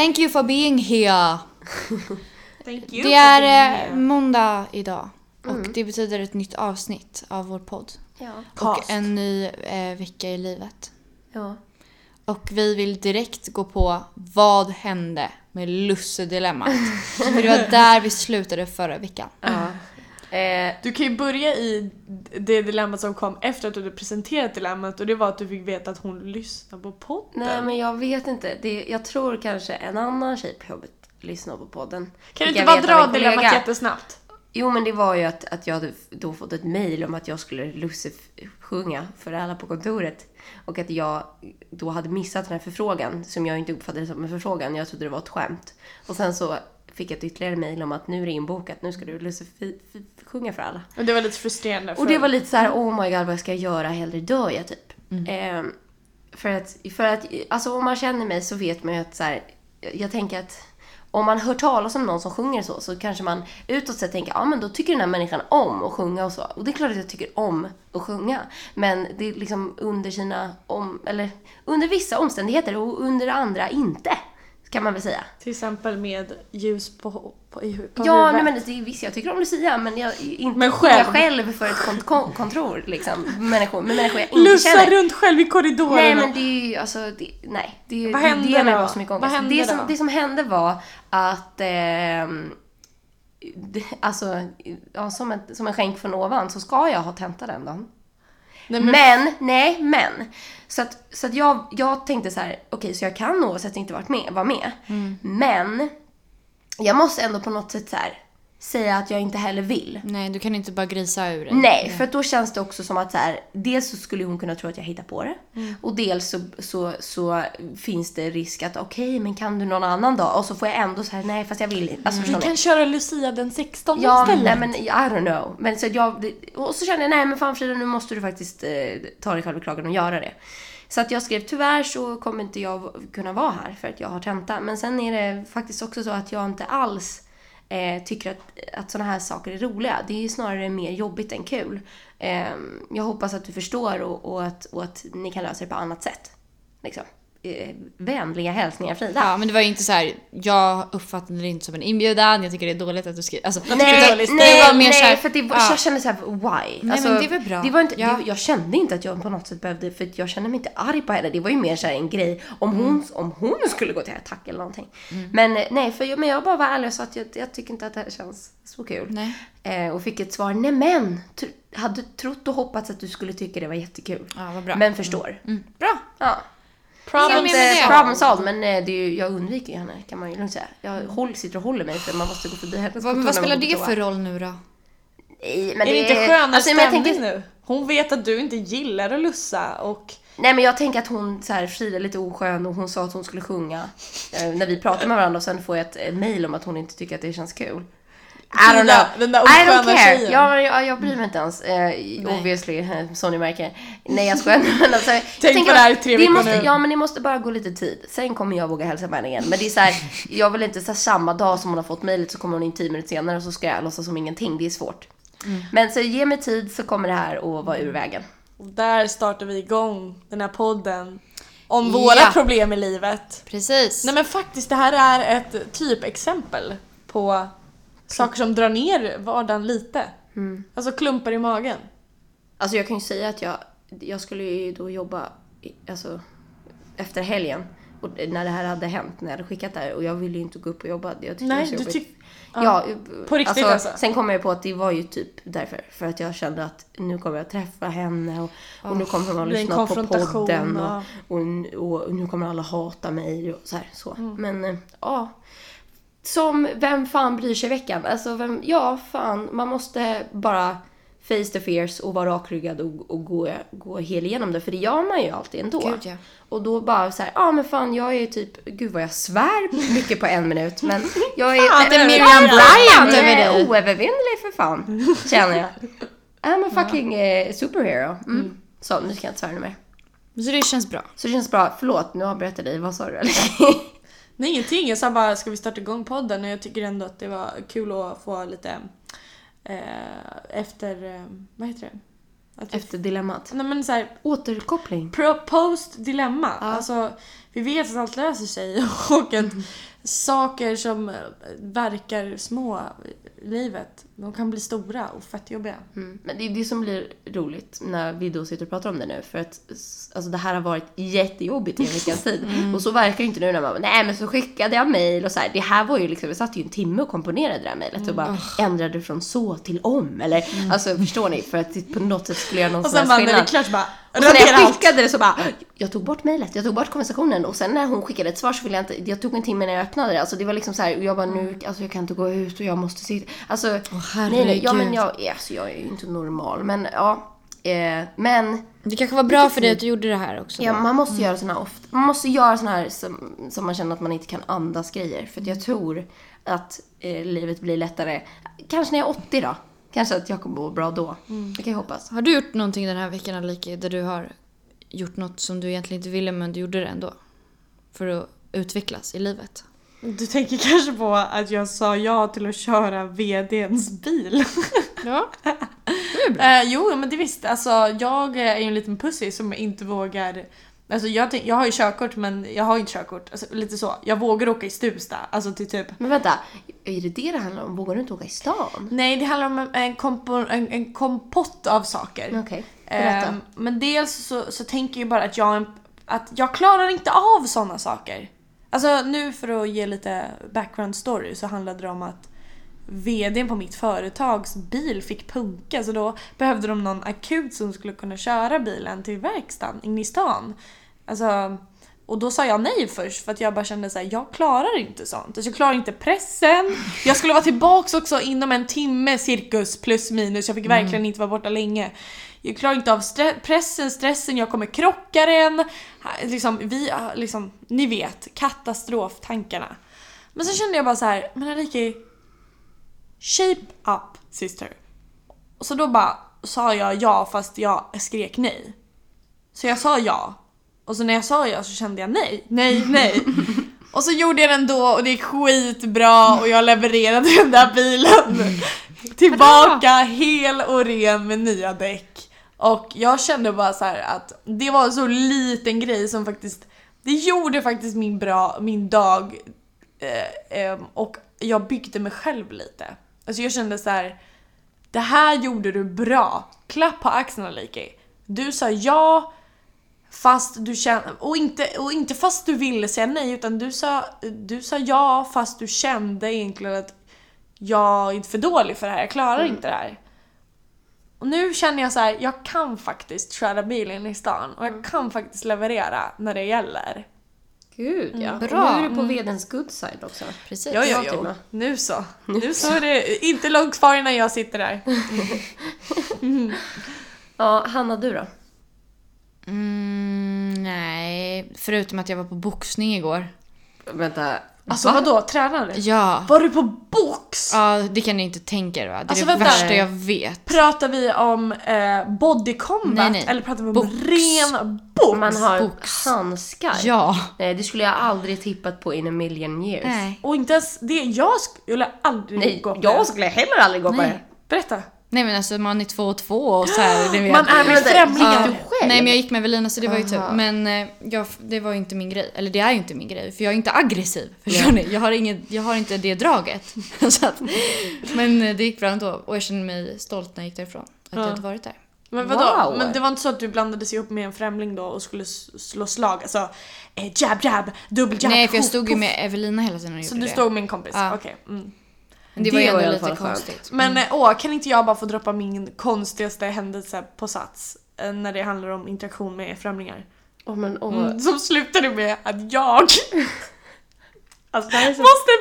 Thank you for being here. Thank you Det for är eh, here. måndag idag och det betyder ett nytt avsnitt av vår podd. Ja. Och en ny eh, vecka i livet. ja. Och vi vill direkt gå på vad hände med Lusse-dilemmat. För det var där vi slutade förra veckan. ja. Eh, Du kan ju börja i det dilemmat som kom efter att du hade presenterat dilemmat och det var att du fick veta att hon lyssnar på podden. nej men jag vet inte. Det, jag tror kanske en annan tjej på jobbet lyssnar på podden. kan du inte bara dra dilemmat jättesnabbt? Jo men det var ju att, att jag hade då fått ett mail om att jag skulle lussesjunga för alla på kontoret. Och att jag då hade missat den här förfrågan som jag inte uppfattade som en förfrågan. Jag trodde det var ett skämt. Och sen så fick ett ytterligare mail om att nu är det inbokat, nu ska du lussesjunga för alla. Och det var lite frustrerande. För... Och det var lite så här: oh my god vad ska jag göra, hellre dör jag typ. Ehm, för att, för att, alltså om man känner mig så vet man ju att så här, jag, tänker att om man hör talas om någon som sjunger så, så kanske man utåt sett tänker, ja men då tycker den här människan om att sjunga och så. Och det är klart att jag tycker om att sjunga. Men det är liksom under sina, om, eller under vissa omständigheter och under andra inte. Kan man väl säga. Till exempel med ljus på, på, i, på Ja, huvudet. nej, men det, visst jag tycker om Lucia men jag inte Men själv. själv. själv för ett kont- kon- kontor liksom. Människor, med människor jag inte Lussa känner. runt själv i korridorerna. Nej men det är ju alltså, det, nej. Det, Vad det, hände det mig då? så mycket Vad ångest. hände Det då? som, det som hände var att, det, alltså, ja, som, ett, som en skänk från ovan så ska jag ha tenta den dagen. Nej, Men, men, nej, men. Så att, så att jag, jag tänkte så här, okej, så jag kan oavsett inte varit med, vara med. Mm. Men, jag måste ändå på något sätt så här, säga att jag inte heller vill. Nej, du kan inte bara grisa ur dig. Nej, för att då känns det också som att så här, dels så skulle hon kunna tro att jag hittar på det. Mm. Och dels så, så, så finns det risk att okej, men kan du någon annan dag? Och så får jag ändå så här, nej fast jag vill inte. Alltså, vi förstår ni? kan köra Lucia den 16 Ja, istället. nej men I don't know. Men så jag, det- och så kände jag, nej men fan Frida, nu måste du faktiskt eh, ta dig själv i kragen och göra det. Så att jag skrev, tyvärr så kommer inte jag kunna vara här för att jag har tenta. Men sen är det faktiskt också så att jag inte alls eh, tycker att, att sådana här saker är roliga. Det är snarare mer jobbigt än kul. Eh, jag hoppas att du förstår och, och, att, och att ni kan lösa det på annat sätt. Liksom. Eh, vänliga hälsningar Frida. Ja, men det var ju inte så här. jag uppfattade det inte som en inbjudan, jag tycker det är dåligt att du skriver. Alltså, Nej, var nej, det var mer nej så här- för det var, ja. jag kände såhär, why? men det väl bra. Det var inte, Ja. det, jag kände inte att jag på något sätt behövde, för jag kände mig inte arg på henne. Det var ju mer såhär en grej, om hon, Mm. om hon skulle gå till attack eller någonting. Men eh, nej, för jag, men jag bara var ärlig och sa att jag, jag tycker inte att det här känns så kul. Nej. Eh, och fick ett svar, nej men, hade trott och hoppats att du skulle tycka det var jättekul. Ja, vad bra. Men förstår. Bra. Ja. Problem det. eh, problem solved, men eh, det är ju, jag undviker ju henne kan man ju lugnt säga. Jag håller, sitter och håller mig för man måste gå förbi hennes Vad, kontor vad spelar det för roll nu då? Nej, men är det inte skönare alltså, men jag stämning tänker, nu? Hon vet att du inte gillar att lussa och... Nej men jag tänker att hon så här, Frida är lite oskön och hon sa att hon skulle sjunga eh, när vi pratade med varandra och sen får jag ett eh, mail om att hon inte tycker att det känns kul. I don't know. den där I don't care. tjejen. Ja, men jag, jag bryr mig inte ens. Eh, obviously, eh, som ni märker. Nej jag skojar. Men alltså, jag tänker på det här i tre veckor måste, nu. Ja men det måste bara gå lite tid. Sen kommer jag våga hälsa på henne igen. Men det är så här, jag vill inte så här, samma dag som hon har fått mejlet så kommer hon in tio minuter senare och så ska jag låtsas som ingenting. Det är svårt. Mm. Men så ge mig tid så kommer det här att vara ur vägen. Och där startar vi igång den här podden om Ja. våra problem i livet. Precis. Nej men faktiskt, det här är ett typexempel på saker som drar ner vardagen lite. Mm. Alltså klumpar i magen. Alltså jag kan ju säga att jag, jag skulle ju då jobba i- alltså, efter helgen. Och när det här hade hänt, när jag hade skickat det här. Och jag ville ju inte gå upp och jobba. Jag tyckte det var Nej, så du tyck... Ja, På riktigt alltså? Sen kom jag på att det var ju typ därför. För att jag kände att nu kommer jag träffa henne och, och nu kommer hon att lyssna på podden. Och, ja. och, och, nu kommer alla hata mig och så här. Så. Mm. Men eh, ja. Som vem fan bryr sig i veckan? Alltså vem, ja fan, man måste bara face the fears och vara rakryggad och, och gå, gå hel igenom det. För det gör man ju alltid ändå. Gud, ja. Och då bara så här, ja ah, men fan jag är typ, gud vad jag svär mycket på en minut. Men jag är... Fan, äh, är Miriam Bryant över dig. Oövervinnelig för fan, känner jag. I'm a fucking eh, superhero. Mm. Så, nu ska jag inte svära mer. Så det känns bra. Så det känns bra. Förlåt, nu avbröt jag dig. Vad sa du? Nej ingenting, jag sa bara ska vi starta igång podden och jag tycker ändå att det var kul att få lite eh, efter, eh, vad heter det? Att Efter dilemmat. Nej men såhär, Återkoppling. pro- post dilemma. Ja. Alltså, vi vet att allt löser sig och att saker som verkar små i livet, de kan bli stora och fett jobbiga. Mm. Men det är det som blir roligt när vi då sitter och pratar om det nu. För att alltså, det här har varit jättejobbigt i en veckas tid. Och så verkar det inte nu när man bara, nej men så skickade jag mejl och så här. Det här var ju liksom, jag satt ju en timme och komponerade det här mejlet och bara ändrade från så till om. Eller alltså förstår ni? För att på något sätt skulle göra någon Och sån sen bara när det är skillnad. klart bara Och sen när jag skickade det så bara, jag tog bort mejlet, jag tog bort konversationen och sen när hon skickade ett svar så ville jag inte, jag tog en timme när jag öppnade det. Alltså det var liksom så här, och jag bara nu, alltså jag kan inte gå ut och jag måste sitta, alltså nej nej, ja men herregud. jag, alltså jag är ju inte normal men ja, eh, men Det kanske var bra för dig att du gjorde det här också. ja, då. man måste göra såna ofta, man måste göra såna här som, som man känner att man inte kan andas grejer för jag tror att eh, livet blir lättare, kanske när jag är 80 då. Kanske att jag kommer må bra då. Det kan jag hoppas. Har du gjort någonting den här veckan Aliki, där du har gjort något som du egentligen inte ville men du gjorde det ändå? För att utvecklas i livet? Du tänker kanske på att jag sa ja till att köra VDns bil. Ja. Eh, jo, men det visst. Alltså, jag är ju en liten pussy som inte vågar... Alltså, jag, tänk, jag har ju körkort men jag har inte körkort. Alltså, lite så. Jag vågar åka i Stuvsta. Alltså till typ... Men vänta, är det det det handlar om? Vågar du inte åka i stan? Nej, det handlar om en, kompo, en, en kompott av saker. Okej, berätta. Ehm, men dels så, så tänker jag bara att jag, är att jag klarar inte av sådana saker. Alltså nu för att ge lite background story så handlade det om att VDn på mitt företags bil fick punka så då behövde de någon akut som skulle kunna köra bilen till verkstaden inne i stan. Alltså, och då sa jag nej först för att jag bara kände såhär, jag klarar inte sånt. Alltså, jag klarar inte pressen. Jag skulle vara tillbaks också inom en timme cirkus plus minus. Jag fick verkligen inte vara borta länge. Jag klarar inte av stre- pressen, stressen, jag kommer krocka den. Liksom, vi, liksom, ni vet, katastroftankarna. Men så kände jag bara så här, men Aliki, shape up sister. Och så då bara sa jag ja fast jag skrek nej. Så jag sa ja. Och så när jag sa ja så kände jag nej, nej, nej. Och så gjorde jag den då och det är skitbra och jag levererade den där bilen tillbaka hel och ren med nya däck. Och jag kände bara så att det var en så liten grej som faktiskt, det gjorde faktiskt min, bra, min dag eh, ehm, och jag byggde mig själv lite. Alltså jag kände så här. Det här gjorde du bra. Klapp på axlarna Liki. Du sa ja fast du kände, och inte, och inte fast du ville säga nej utan du sa, du sa ja fast du kände egentligen att jag är inte för dålig för det här, jag klarar inte det här. Och nu känner jag så här, jag kan faktiskt köra bilen i stan och jag kan faktiskt leverera när det gäller. Gud ja. Och Bra. nu är du på vedens good side också. Precis. Jo, jo, Ja, jo. Nu så. Nu så är det inte långt kvar innan jag sitter där. Ja, Hanna du då? Mm, nej, förutom att jag var på boxning igår. Vänta. Alltså va? vadå, tränade du? Ja. Var du på box? Ja, det kan ni inte tänka er va? Det är Alltså, det vänta. värsta jag vet. Pratar vi om eh, body combat Nej, nej. eller pratar vi om Box. ren box? Man har Box. handskar. Ja. Nej, det skulle jag aldrig tippat på in a million years. Nej. Och inte ens det, jag skulle aldrig Nej, gå på jag det. skulle heller aldrig gå på Nej. det. Berätta. Nej men alltså man är två och två och så här, det vet Man är främlingar. gick du själv? Nej men jag gick med Evelina så det var ju tur. Men eh, jag, det var ju inte min grej. Eller det är ju inte min grej för jag är inte aggressiv. Förstår ni? Jag har, ingen, jag har inte det draget. så att, men eh, det gick bra ändå och jag kände mig stolt när jag gick därifrån. Att jag Ja. hade varit där. Men vadå? Wow. Men det var inte så att du blandades ihop med en främling då och skulle slå slag? Alltså eh, jab jab, dubbel jab, Nej för jag stod ju med Evelina hela tiden och Så gjorde du det. stod med en kompis? Ja. Okej. Mm. Men det var ju Det var i ändå lite fall skönt. konstigt. Men eh, åh, kan inte jag bara få droppa min konstigaste händelse på Sats? eh, När det handlar om interaktion med främlingar. Åh, men, åh. Mm, som slutade med att jag Alltså, måste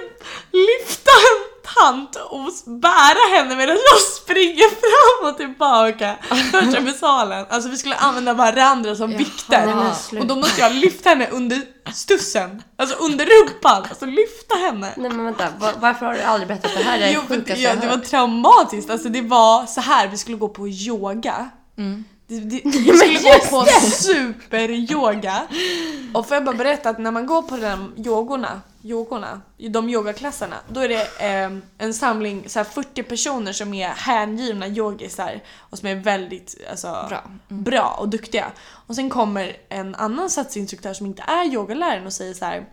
lyfta en tant och bära henne medan jag springer fram och tillbaka först med salen. Alltså vi skulle använda varandra som vikter. Och då måste jag lyfta henne under stussen. Alltså under rumpan. Alltså lyfta henne. Nej men vänta, var, varför har du aldrig berättat det här? Det är Jo, det ja, det var traumatiskt. Alltså det var så här vi skulle gå på yoga. Mm. Det, det, vi skulle gå på superyoga. Och får jag bara berätta att när man går på de yogorna, yogorna de yogaklasserna, då är det eh, en samling, så här 40 personer som är hängivna yogisar och som är väldigt alltså, Bra. Mm. bra och duktiga. Och sen kommer en annan satsinstruktör som inte är yogaläraren och säger så här.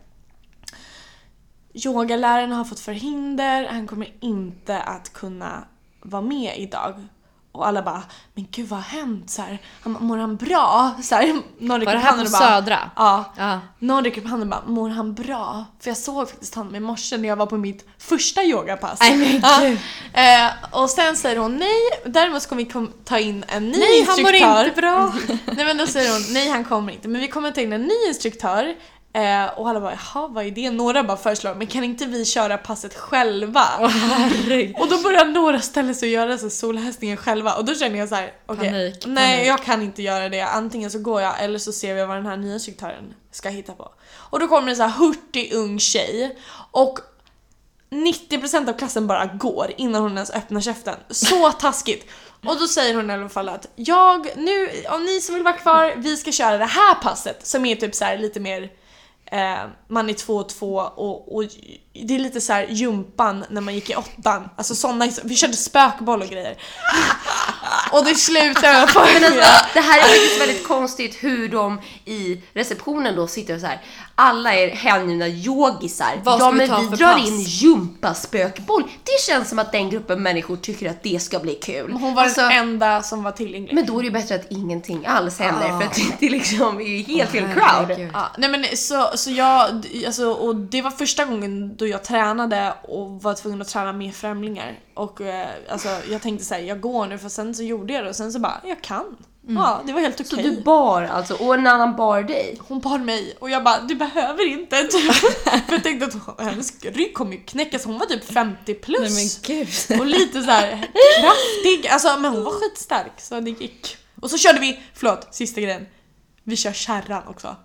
Yogaläraren har fått förhinder, han kommer inte att kunna vara med idag. Och alla bara, men gud vad har hänt? Så här, han, mår han bra? Så här, någon räcker upp handen på och bara, Södra? Ja. Ja. Någon räcker upp handen och bara, mår han bra? För jag såg faktiskt honom i morse när jag var på mitt första yogapass. Nej, men Ja. gud. Eh, och sen säger hon nej, däremot ska vi kom- ta in en ny Nej, han instruktör. mår inte bra. nej men då säger hon nej han kommer inte, men vi kommer ta in en ny instruktör. Eh, och alla bara jaha vad är det? Några bara föreslår men kan inte vi köra passet själva? Herregud. Och då börjar några ställa sig och göra så solhästningen själva och då känner jag så här: okej, Panik, nej panik. jag kan inte göra det. Antingen så går jag eller så ser vi vad den här nya instruktören ska hitta på. Och då kommer en så här hurtig ung tjej och 90% av klassen bara går innan hon ens öppnar käften. Så taskigt! Och då säger hon i alla fall att jag, nu, om ni som vill vara kvar, vi ska köra det här passet som är typ så här lite mer Eh, man är två och två och, och det är lite så här jumpan när man gick i åttan. Alltså såna, vi körde spökboll och grejer. och det slutar med att Men alltså, det här är faktiskt väldigt konstigt hur de i receptionen då sitter och så här. Alla är hängivna yogisar. Vad ska ja vi men ta vi för drar pass? in gympaspökboll. Det känns som att den gruppen människor tycker att det ska bli kul. Hon var Alltså, den enda som var tillgänglig. men då är det ju bättre att ingenting alls händer Ah. för att det liksom är ju helt fel Åh, crowd. Ja, nej men så, så jag, alltså, och det var första gången då jag tränade och var tvungen att träna med främlingar. Och eh, alltså jag tänkte säga jag går nu för sen så gjorde jag det och sen så bara, jag kan. Ja, det var helt okej. Så du bar alltså, och en annan bar dig? Hon bar mig och jag bara, du behöver inte. Typ. för jag tänkte att hennes rygg kommer ju knäckas, hon var typ 50 plus. Nej. Och lite så här kraftig, alltså men hon var skitstark så det gick. Och så körde vi, förlåt, sista grejen. Vi kör kärran också.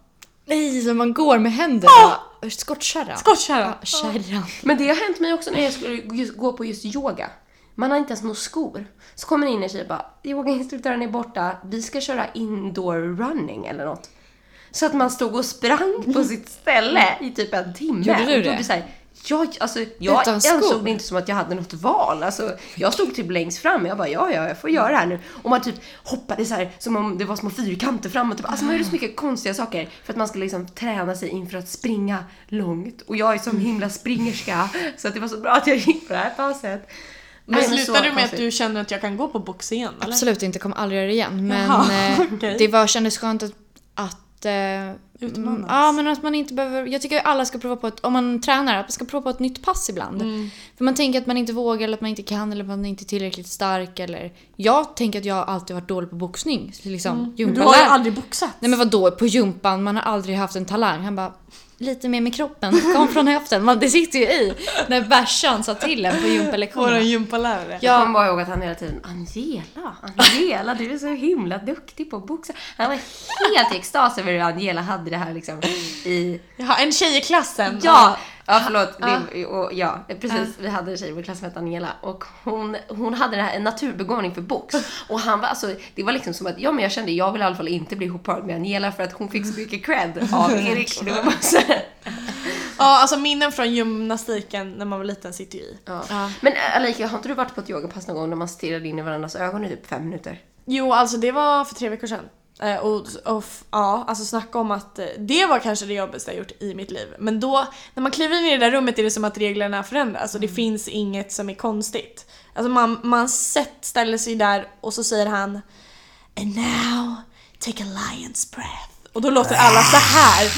Nej, så man går med händerna. Skottkärra. Skottkärran. Ja, kärran. Men det har hänt mig också när jag skulle gå på just yoga. Man har inte ens några skor. Så kommer det in en tjej och bara “yogainstruktören är borta, vi ska köra indoor running eller något”. Så att man stod och sprang på sitt ställe i typ en timme. Gjorde du och då det? blir så här, jag, alltså, jag ansåg det inte som att jag hade något val. Alltså, jag stod typ längst fram jag bara ja, ja, jag får göra det här nu. Och man typ hoppade så här som om det var små fyrkanter fram och typ. Alltså man gjorde så mycket konstiga saker för att man skulle liksom träna sig inför att springa långt. Och jag är som himla springerska så att det var så bra att jag gick på det här passet. Men Nej, slutade du med att konstigt. du känner att jag kan gå på box igen eller? Absolut inte, kommer aldrig göra det igen. Men Jaha, eh, okej. det var, kändes skönt att... att eh, Utmanas. mm, ja, men att man inte behöver... Jag tycker att alla ska prova på ett... Om man tränar, att man ska prova på ett nytt pass ibland. Mm. För man tänker att man inte vågar, eller att man inte kan, eller att man inte är tillräckligt stark. Eller... Jag tänker att jag alltid varit dålig på boxning. Liksom, Mm. Men du har ju aldrig boxat. Nej men vadå, på jumpan, man har aldrig haft en talang. Han bara, lite mer med kroppen, kom från höften. Man, det sitter ju i när bärsan sa till en på Vår gympalektionerna. gympalärare. Jag Ja. kommer bara ihåg att han hela tiden Angela, Angela du är så himla duktig på att boxa. Han var helt i extas över hur Angela hade det här liksom i Jaha, en tjej i klassen. Ja, ja förlåt. Det, och, ja, precis. Vi hade en tjej i vår klass som hette Angela och hon, hon hade det här, en naturbegåvning för box. Och han var alltså, det var liksom som att, ja men jag kände, jag vill i alla fall inte bli ihopparad med Angela för att hon fick så mycket cred av Erik. Och det var bara så här, Ja, alltså minnen från gymnastiken när man var liten sitter ju i. ja. Ja. Men Alika, har inte du varit på ett yogapass någon gång när man stirrade in i varandras ögon i typ fem minuter? Jo, alltså det var för tre veckor sedan. Eh, och, och ja, alltså snacka om att eh, det var kanske det jobbigaste jag gjort i mitt liv. Men då, när man kliver in i det där rummet är det som att reglerna förändras och det finns inget som är konstigt. Alltså man, man sett, ställer sig där och så säger han And now, take a lion's breath. Och då låter alla så här.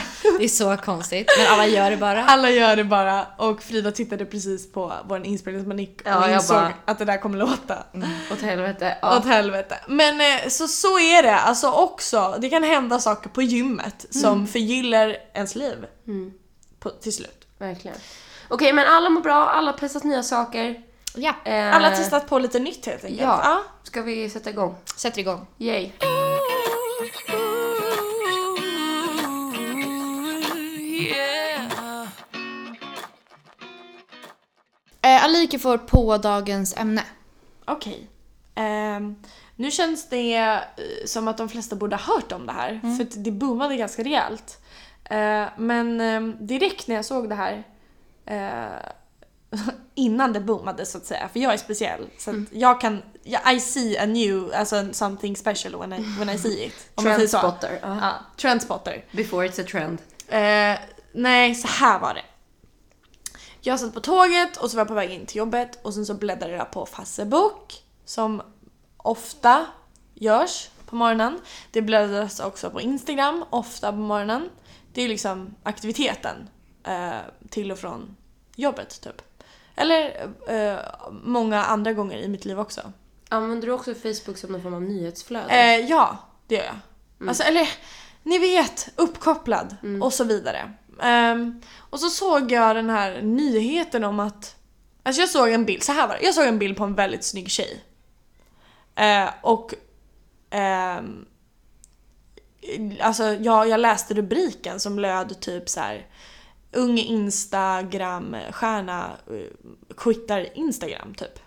Det är så konstigt, men alla gör det bara. Alla gör det bara och Frida tittade precis på vår inspelningsmanik och Ja, jag insåg bara- att det där kommer låta. Åt helvete. Ja. Åt helvete. Men eh, så, så är det alltså också. Det kan hända saker på gymmet som förgyller ens liv. Mm, På, till slut. verkligen. Okej, men alla mår bra, alla har testat nya saker. Ja, Eh, Alla har testat på lite nytt helt enkelt. Ja. Ska vi sätta igång? sätter igång. Yay. Eh, Alika får på dagens ämne. Okej. Ehm, nu känns det eh, som att de flesta borde ha hört om det här, Mm. för det boomade ganska rejält. Eh, men ehm, direkt när jag såg det här, eh, innan det boomade så att säga, för jag är speciell. Så att jag kan, I see a new, alltså something special when I, when I see it. Om. Trendspotter. Ja. Ja, trendspotter. Before it's a trend. Eh, nej, så här var det. Jag satt på tåget och så var jag på väg in till jobbet och sen så bläddrade jag på Facebook som ofta görs på morgonen. Det bläddras också på Instagram ofta på morgonen. Det är liksom aktiviteten eh, till och från jobbet typ. Eller eh, många andra gånger i mitt liv också. Använder du också Facebook som någon form av nyhetsflöde? Eh, ja, det gör jag. Alltså, eller ni vet, uppkopplad och så vidare. Um, och så såg jag den här nyheten om att... Alltså jag såg en bild, så här var det. Jag såg en bild på en väldigt snygg tjej. Uh, och... Um, alltså jag, jag läste rubriken som löd typ så här. Ung Instagram-stjärna eh, quittar Instagram typ.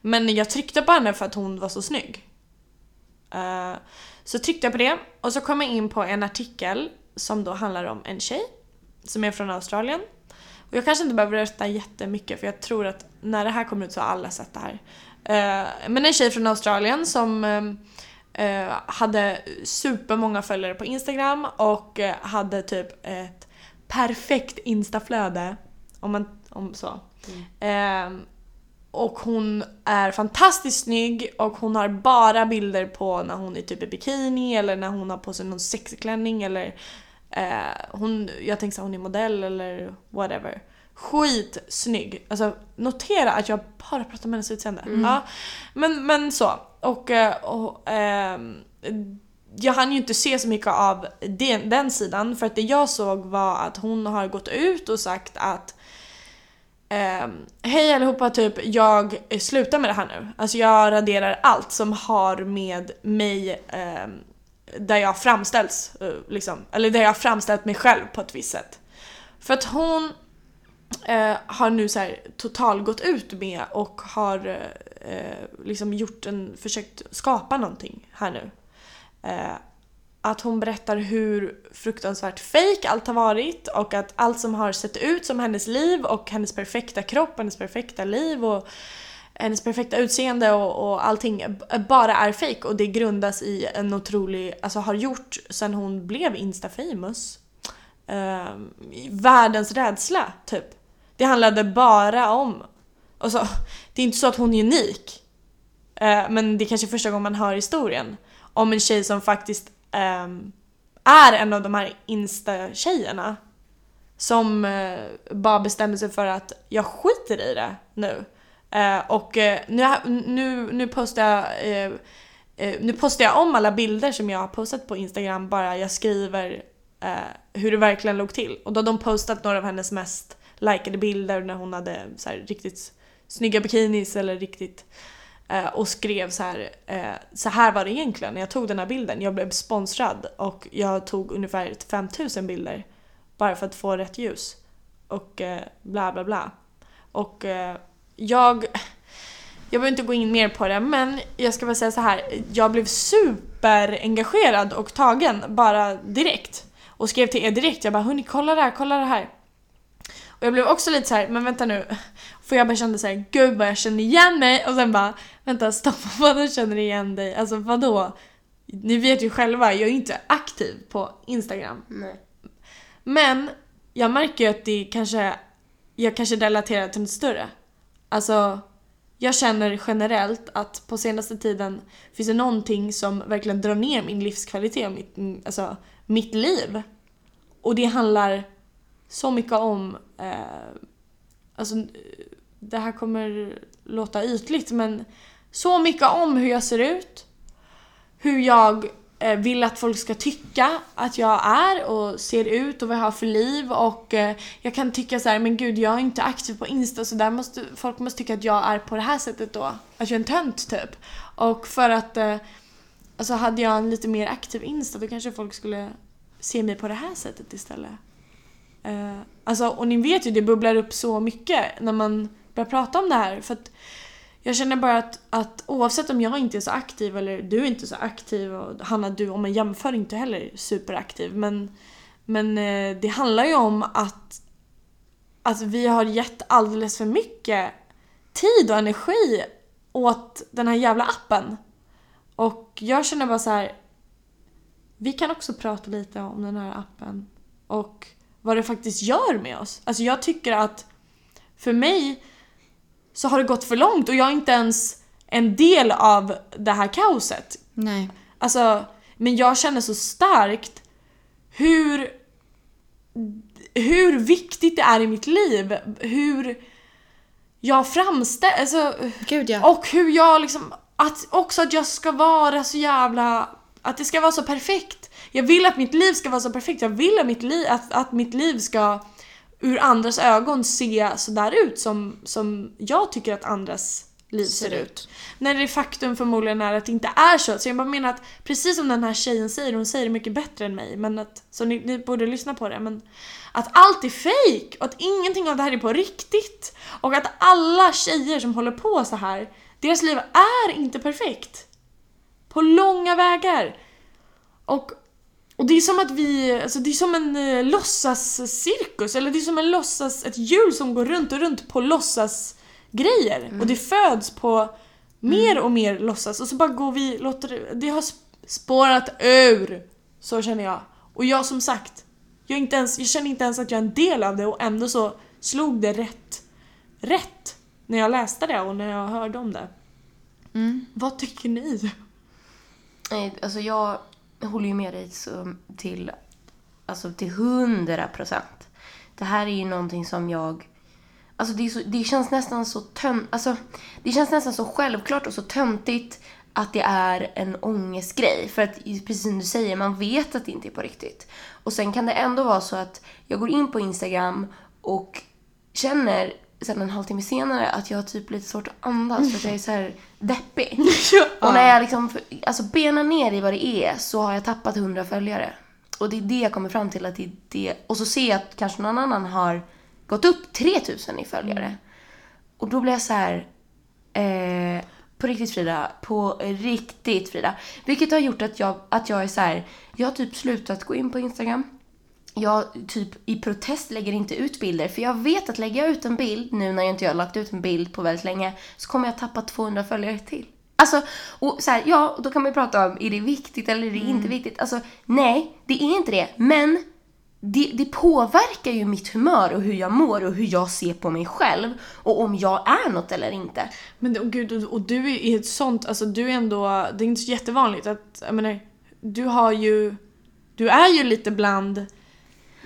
Men jag tryckte på henne för att hon var så snygg. Uh, så tryckte jag på det och så kom jag in på en artikel som då handlar om en tjej som är från Australien. Och jag kanske inte behöver berätta jättemycket för jag tror att när det här kommer ut så har alla sett det här. Eh, men en tjej från Australien som eh, hade supermånga följare på Instagram och eh, hade typ ett perfekt instaflöde. Om man om så. Eh, och hon är fantastiskt snygg och hon har bara bilder på när hon är typ i bikini eller när hon har på sig någon sexklänning eller eh, hon, jag tänker att hon är modell eller whatever. Skitsnygg. Alltså notera att jag bara pratar om hennes utseende. Ja, men, men så. Och, eh, och ehm, jag hann ju inte se så mycket av den, den sidan för att det jag såg var att hon har gått ut och sagt att ehm, Hej allihopa, typ jag slutar med det här nu. Alltså jag raderar allt som har med mig ehm, där jag framställs, eh, liksom, eller där jag framställt mig själv på ett visst sätt. För att hon eh, har nu så här total gått ut med och har eh, liksom gjort en, försökt skapa någonting här nu. Eh, att hon berättar hur fruktansvärt fejk allt har varit och att allt som har sett ut som hennes liv och hennes perfekta kropp, hennes perfekta liv och hennes perfekta utseende och, och allting bara är fake och det grundas i en otrolig, alltså har gjort sen hon blev insta-famous. Eh, världens rädsla, typ. Det handlade bara om, alltså, det är inte så att hon är unik. Eh, men det är kanske första gången man hör historien om en tjej som faktiskt eh, är en av de här insta-tjejerna. Som eh, bara bestämmer sig för att jag skiter i det nu. Eh, och eh, nu, nu, nu postar jag eh, eh, nu postar jag om alla bilder som jag har postat på Instagram bara jag skriver eh, hur det verkligen låg till. Och då har de postat några av hennes mest likade bilder när hon hade så här, riktigt snygga bikinis eller riktigt eh, och skrev så här, eh, så här var det egentligen när jag tog den här bilden. Jag blev sponsrad och jag tog ungefär 5000 bilder bara för att få rätt ljus. Och eh, bla bla bla. Och eh, jag, jag behöver inte gå in mer på det men jag ska bara säga så här. Jag blev superengagerad och tagen bara direkt. Och skrev till er direkt, jag bara hörni kolla det här, kolla det här. Och jag blev också lite så här, men vänta nu. För jag bara kände så här, gud vad jag känner igen mig och sen bara, vänta stopp, vadå känner igen dig? Alltså vadå? Ni vet ju själva, jag är inte aktiv på Instagram. Nej. Men jag märker ju att det kanske, jag kanske relaterar till något större. Alltså, jag känner generellt att på senaste tiden finns det någonting som verkligen drar ner min livskvalitet och mitt, mm, alltså, mitt liv. Och det handlar så mycket om, eh, alltså det här kommer låta ytligt men så mycket om hur jag ser ut, hur jag Eh, vill att folk ska tycka att jag är och ser ut och vad jag har för liv och eh, jag kan tycka så här, men gud jag är inte aktiv på Insta så där måste folk måste tycka att jag är på det här sättet då. Att jag är en tönt typ. Och för att eh, alltså hade jag en lite mer aktiv Insta då kanske folk skulle se mig på det här sättet istället. Alltså, och ni vet ju, det bubblar upp så mycket när man börjar prata om det här. För att jag känner bara att, att oavsett om jag inte är så aktiv eller du är inte så aktiv och Hanna du om man jämför inte heller superaktiv men, men eh, det handlar ju om att, att vi har gett alldeles för mycket tid och energi åt den här jävla appen. Och jag känner bara så här. Vi kan också prata lite om den här appen och vad det faktiskt gör med oss. Alltså jag tycker att för mig så har det gått för långt och jag är inte ens en del av det här kaoset. Nej. Alltså, men jag känner så starkt hur, hur viktigt det är i mitt liv. Hur jag framställer, alltså, Gud ja. och hur jag liksom, att också att jag ska vara så jävla, att det ska vara så perfekt. Jag vill att mitt liv ska vara så perfekt, jag vill att mitt liv, att, att mitt liv ska ur andras ögon se sådär ut som, som jag tycker att andras liv ser, Ser ut. När det faktum förmodligen är att det inte är så. Så jag bara menar att precis som den här tjejen säger, hon säger det mycket bättre än mig, men att, så ni, ni borde lyssna på det, men att allt är fake och att ingenting av det här är på riktigt. Och att alla tjejer som håller på så här, deras liv är inte perfekt. På långa vägar. Och, och det är som att vi, alltså det är som en eh, låtsascirkus, eller det är som en låtsas, ett hjul som går runt och runt på låtsasgrejer. Och det föds på mer och mer låtsas och så bara går vi, låter det, har sp- spårat ur. Så känner jag. Och jag som sagt, jag, inte ens, jag känner inte ens att jag är en del av det och ändå så slog det rätt, rätt när jag läste det och när jag hörde om det. Mm. Vad tycker ni? Nej, alltså jag håller ju med dig så till, alltså till hundra procent. Det här är ju någonting som jag... Alltså det, så, det känns nästan så tönt, alltså Det känns nästan så självklart och så töntigt att det är en ångestgrej. För att precis som du säger, man vet att det inte är på riktigt. Och sen kan det ändå vara så att jag går in på Instagram och känner sen en halvtimme senare att jag har typ lite svårt att andas för att jag är så här deppig. Och när jag liksom alltså benar ner i vad det är så har jag tappat 100 följare. Och det är det jag kommer fram till att det är det. Och så ser jag att kanske någon annan har gått upp 3000 i följare. Och då blir jag så här. Eh, på riktigt Frida, på riktigt Frida. Vilket har gjort att jag, att jag är så här. jag har typ slutat gå in på Instagram. Jag typ i protest lägger inte ut bilder för jag vet att lägger jag ut en bild nu när jag inte har lagt ut en bild på väldigt länge så kommer jag tappa 200 följare till. Alltså, och så här, ja, då kan man ju prata om är det viktigt eller är det inte viktigt. Alltså, nej, det är inte det. Men det, det påverkar ju mitt humör och hur jag mår och hur jag ser på mig själv och om jag är något eller inte. Men och gud, och, och du är i ett sånt, alltså du är ändå, det är inte så jättevanligt att, jag menar, du har ju, du är ju lite bland,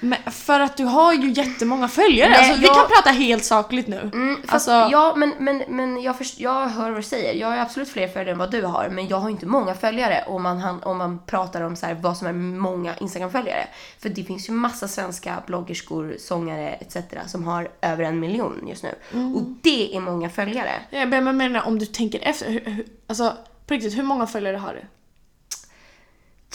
men för att du har ju jättemånga följare. Nej, alltså, Vi jag- kan prata helt sakligt nu. Mm, fast, Alltså- ja, men, men, men jag, först, jag hör vad du säger. Jag har absolut fler följare än vad du har, men jag har inte många följare om man, om man pratar om så här, vad som är många Instagram-följare. För det finns ju massa svenska bloggerskor, sångare etc. som har över en miljon just nu. Och det är många följare. Jag bara menar om du tänker efter, hur, hur, alltså på riktigt, hur många följare har du?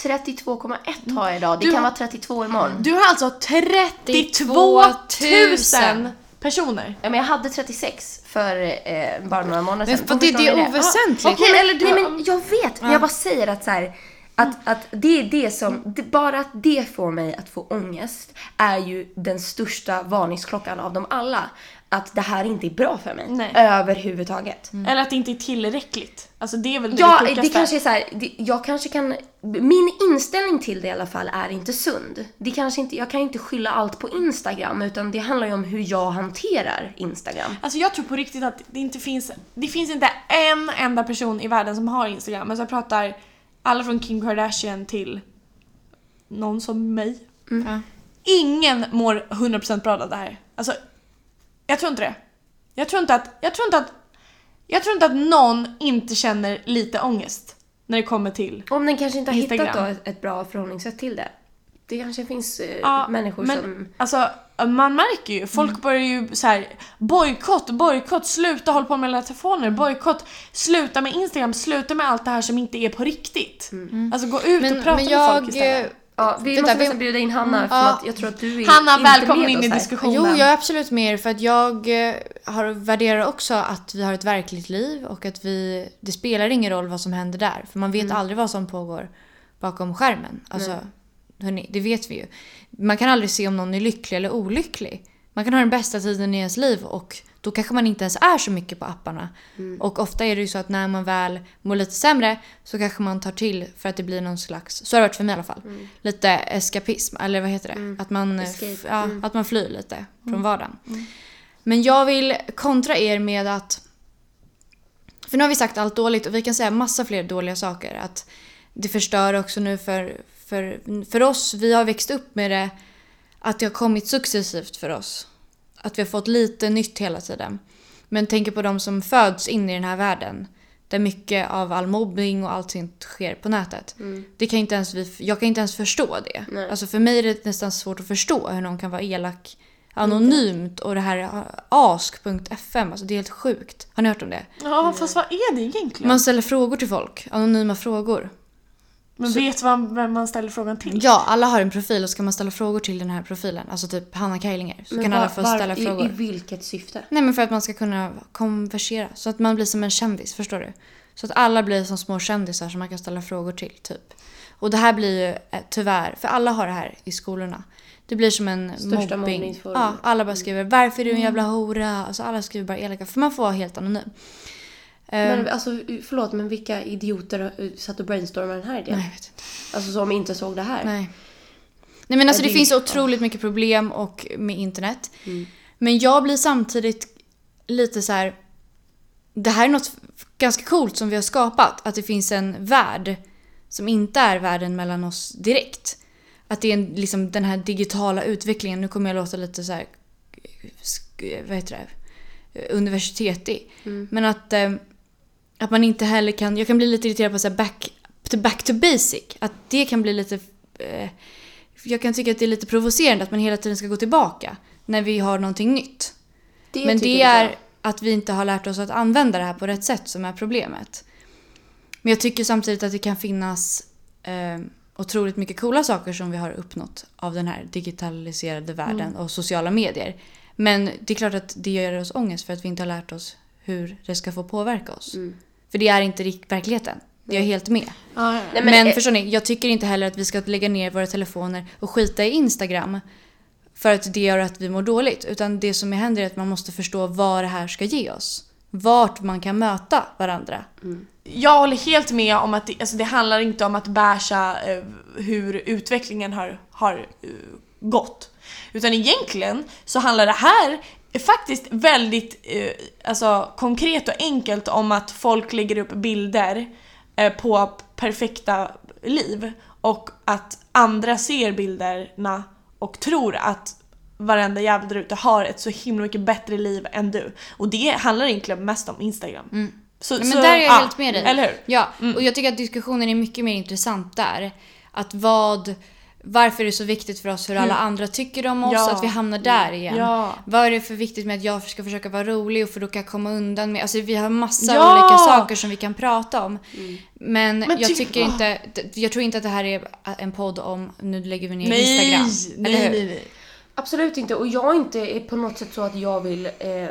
32,1 har jag idag. Det Du kan vara 32 imorgon. Du har alltså 32 000 personer. Ja, men jag hade 36 för eh, bara några månader Men sedan. för det, det är ni oväsentligt. Okej, eller, nej, men jag vet, men jag bara säger att så här, att, att det är det som, det, bara att det får mig att få ångest är ju den största varningsklockan av dem alla. Att det här inte är bra för mig. Nej. Överhuvudtaget. Eller att det inte är tillräckligt. Alltså det är väl Ja, det det, kanske är så här, det, jag kanske kan, min inställning till det i alla fall är inte sund. Det kanske inte, jag kan inte skylla allt på Instagram utan det handlar ju om hur jag hanterar Instagram. Alltså jag tror på riktigt att det inte finns, det finns inte en enda person i världen som har Instagram. Alltså jag pratar alla från Kim Kardashian till någon som mig. Ja. Ingen mår 100% bra av det här. Alltså, jag tror inte det. Jag tror inte att, jag tror inte att, jag tror inte att någon inte känner lite ångest när det kommer till Om den kanske inte har Instagram. hittat då ett, ett bra förhållningssätt till det. Det kanske finns eh, Ja, människor men, som... Alltså, man märker ju. Folk börjar ju så här bojkott, bojkott, sluta hålla på med alla telefoner, bojkott, sluta med Instagram, sluta med allt det här som inte är på riktigt. Alltså gå ut och Men, prata men med jag, folk istället. Ja, vi måste vi- bjuda in Hanna för Ja. att jag tror att du är Hanna, inte välkommen med in i diskussionen. Jo, jag är absolut med er för att jag eh, har, värderar också att vi har ett verkligt liv och att vi, det spelar ingen roll vad som händer där. För man vet Mm. aldrig vad som pågår bakom skärmen. Alltså, hörni, det vet vi ju. Man kan aldrig se om någon är lycklig eller olycklig. Man kan ha den bästa tiden i ens liv och då kanske man inte ens är så mycket på apparna. Mm. Och ofta är det ju så att när man väl mår lite sämre så kanske man tar till för att det blir någon slags, så har det varit för mig i alla fall, lite eskapism, eller vad heter det? Att, man, ja, att man flyr lite från vardagen. Men jag vill kontra er med att, för nu har vi sagt allt dåligt och vi kan säga massa fler dåliga saker. Att det förstör också nu för, för, för oss, vi har växt upp med det, att det har kommit successivt för oss. Att vi har fått lite nytt hela tiden. Men tänker på de som föds in i den här världen. Där mycket av all mobbing och allting sker på nätet. Det kan inte ens vi, jag kan inte ens förstå det. Nej. Alltså för mig är det nästan svårt att förstå hur någon kan vara elak anonymt och det här äh, ask.fm, alltså det är helt sjukt. Har ni hört om det? Ja, fast vad är det egentligen? Man ställer frågor till folk, anonyma frågor. Men vet man vem man ställer frågan till? Ja, alla har en profil och ska man ställa frågor till den här profilen, alltså typ Hanna Kajlinger, så Men kan alla var- få var- ställa i, frågor. I vilket syfte? Nej men för att man ska kunna konversera. Så att man blir som en kändis, förstår du? Så att alla blir som små kändisar som man kan ställa frågor till, typ. Och det här blir ju eh, tyvärr, för alla har det här i skolorna. Det blir som en Största mobbing. Ja, alla bara skriver “Varför är du en jävla hora?” Alltså alla skriver bara elaka, för man får vara helt anonym. Men Ehm, alltså, förlåt, men vilka idioter eh, satt och brainstormade den här idén? nej, jag vet inte. Alltså som inte såg det här? Nej. Nej men alltså det det- finns otroligt mycket problem och med internet. Mm. Men jag blir samtidigt lite så här. Det här är något ganska coolt som vi har skapat. Att det finns en värld som inte är världen mellan oss direkt. Att det är en, liksom den här digitala utvecklingen. Nu kommer jag låta lite så här, vad heter det, universitetig. Mm. Men att, eh, att man inte heller kan, jag kan bli lite irriterad på så back, to back to basic. Att det kan bli lite, eh, jag kan tycka att det är lite provocerande att man hela tiden ska gå tillbaka när vi har någonting nytt. Det Men det är jag. att vi inte har lärt oss att använda det här på rätt sätt som är problemet. Men jag tycker samtidigt att det kan finnas eh, otroligt mycket coola saker som vi har uppnått av den här digitaliserade världen och sociala medier. Men det är klart att det gör oss ångest för att vi inte har lärt oss hur det ska få påverka oss. Mm. För det är inte verkligheten. Jag är helt med. Ja, ja. Nej, Men, eh, förstår ni, jag tycker inte heller att vi ska lägga ner våra telefoner och skita i Instagram. För att det gör att vi mår dåligt. Utan det som händer är att man måste förstå vad det här ska ge oss. Vart man kan möta varandra. Jag håller helt med om att det, alltså det handlar inte om att bärsa eh, hur utvecklingen har, har eh, gått. Utan egentligen så handlar det här faktiskt väldigt eh, alltså, konkret och enkelt om att folk lägger upp bilder eh, på perfekta liv och att andra ser bilderna och tror att varenda jävel där ute har ett så himla mycket bättre liv än du. Och det handlar egentligen mest om Instagram. Så, Mm. Men så- där är jag ja, helt med dig. Eller hur? Ja, och jag tycker att diskussionen är mycket mer intressant där. Att vad... Varför är det så viktigt för oss hur alla andra tycker om oss? Ja. Att vi hamnar där igen. Ja. Vad är det för viktigt med att jag ska försöka vara rolig och för då kan jag komma undan med... Alltså vi har massa Ja. olika saker som vi kan prata om. Men, Men jag typ- tycker inte... Jag tror inte att det här är en podd om nu lägger vi ner Nej, Instagram. nej, eller hur? nej, nej. Absolut inte. Och jag är inte på något sätt så att jag vill eh,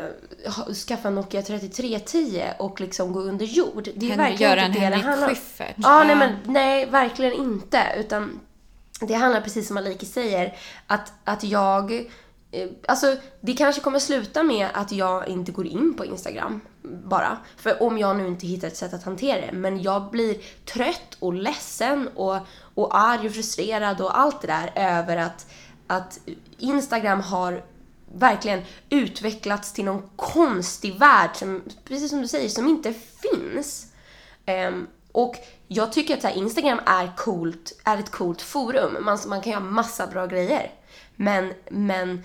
skaffa en Nokia 3310 och liksom gå under jord. Det är Hen- verkligen göra en inte det det Henrik handlar om. Schyffert. Ja, nej men nej, verkligen inte. Utan det handlar precis som Aliki säger, att, att jag... Eh, alltså, det kanske kommer sluta med att jag inte går in på Instagram bara. För om jag nu inte hittar ett sätt att hantera det. Men jag blir trött och ledsen och, och arg och frustrerad och allt det där över att, att Instagram har verkligen utvecklats till någon konstig värld som, precis som du säger, som inte finns. Um, och jag tycker att så här, Instagram är, coolt, är ett coolt forum. Man, man kan göra massa bra grejer. Men, men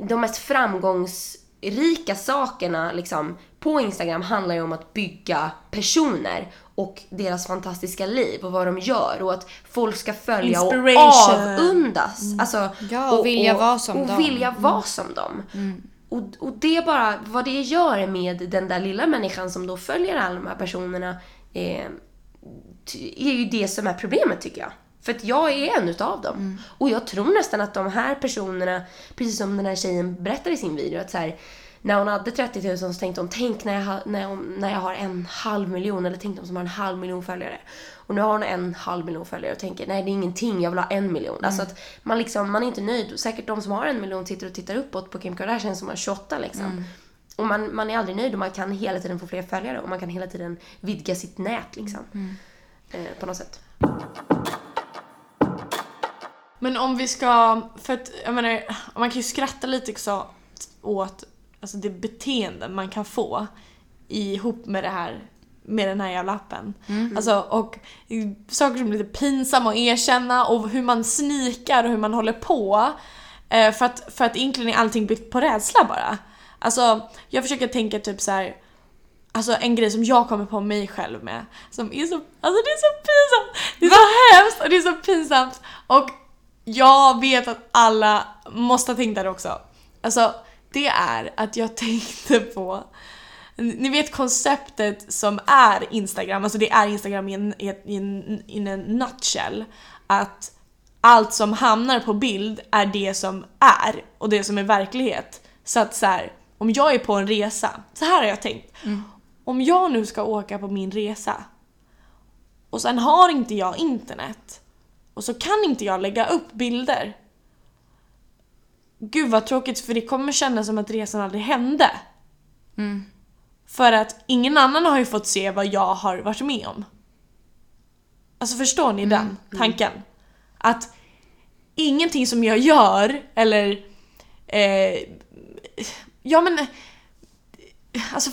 de mest framgångsrika sakerna liksom, på Instagram handlar ju om att bygga personer och deras fantastiska liv och vad de gör och att folk ska följa och avundas. Alltså, Ja, och vilja vara som och dem. vilja vara som dem. Och, och det är bara, vad det gör med den där lilla människan som då följer alla de här personerna eh, är ju det som är problemet tycker jag. För att jag är en utav dem. Mm. Och jag tror nästan att de här personerna, precis som den här tjejen berättar i sin video, att så här, när hon hade 30 000 så tänkte hon, tänk när jag, när, jag, när jag har en halv miljon, eller tänk de som har en halv miljon följare. Och nu har hon en halv miljon följare och tänker, nej det är ingenting, jag vill ha en miljon. Alltså att man liksom, man är inte nöjd. Säkert de som har en miljon sitter och tittar uppåt på Kim Kardashian som har 28 liksom. Och man, man är aldrig nöjd och man kan hela tiden få fler följare och man kan hela tiden vidga sitt nät liksom. Eh, på något sätt. Men om vi ska, för att jag menar, man kan ju skratta lite också åt alltså det beteende man kan få ihop med det här med den här jävla appen. Alltså, och saker som är lite pinsamma att erkänna och hur man snikar och hur man håller på. Eh, för, att, för att egentligen är allting byggt på rädsla bara. Alltså, jag försöker tänka typ så här. Alltså en grej som jag kommer på mig själv med. Som är så, alltså det är så pinsamt! Det är så hemskt och det är så pinsamt. Och jag vet att alla måste ha tänkt det också. Alltså det är att jag tänkte på ni vet konceptet som är Instagram, alltså det är Instagram i en, i en, i en, nutshell. Att allt som hamnar på bild är det som är och det som är verklighet. Så att så här, om jag är på en resa, så här har jag tänkt. Om jag nu ska åka på min resa och sen har inte jag internet och så kan inte jag lägga upp bilder. Gud vad tråkigt för det kommer kännas som att resan aldrig hände. För att ingen annan har ju fått se vad jag har varit med om. Alltså förstår ni den tanken? Att ingenting som jag gör eller... Eh, ja men... Alltså,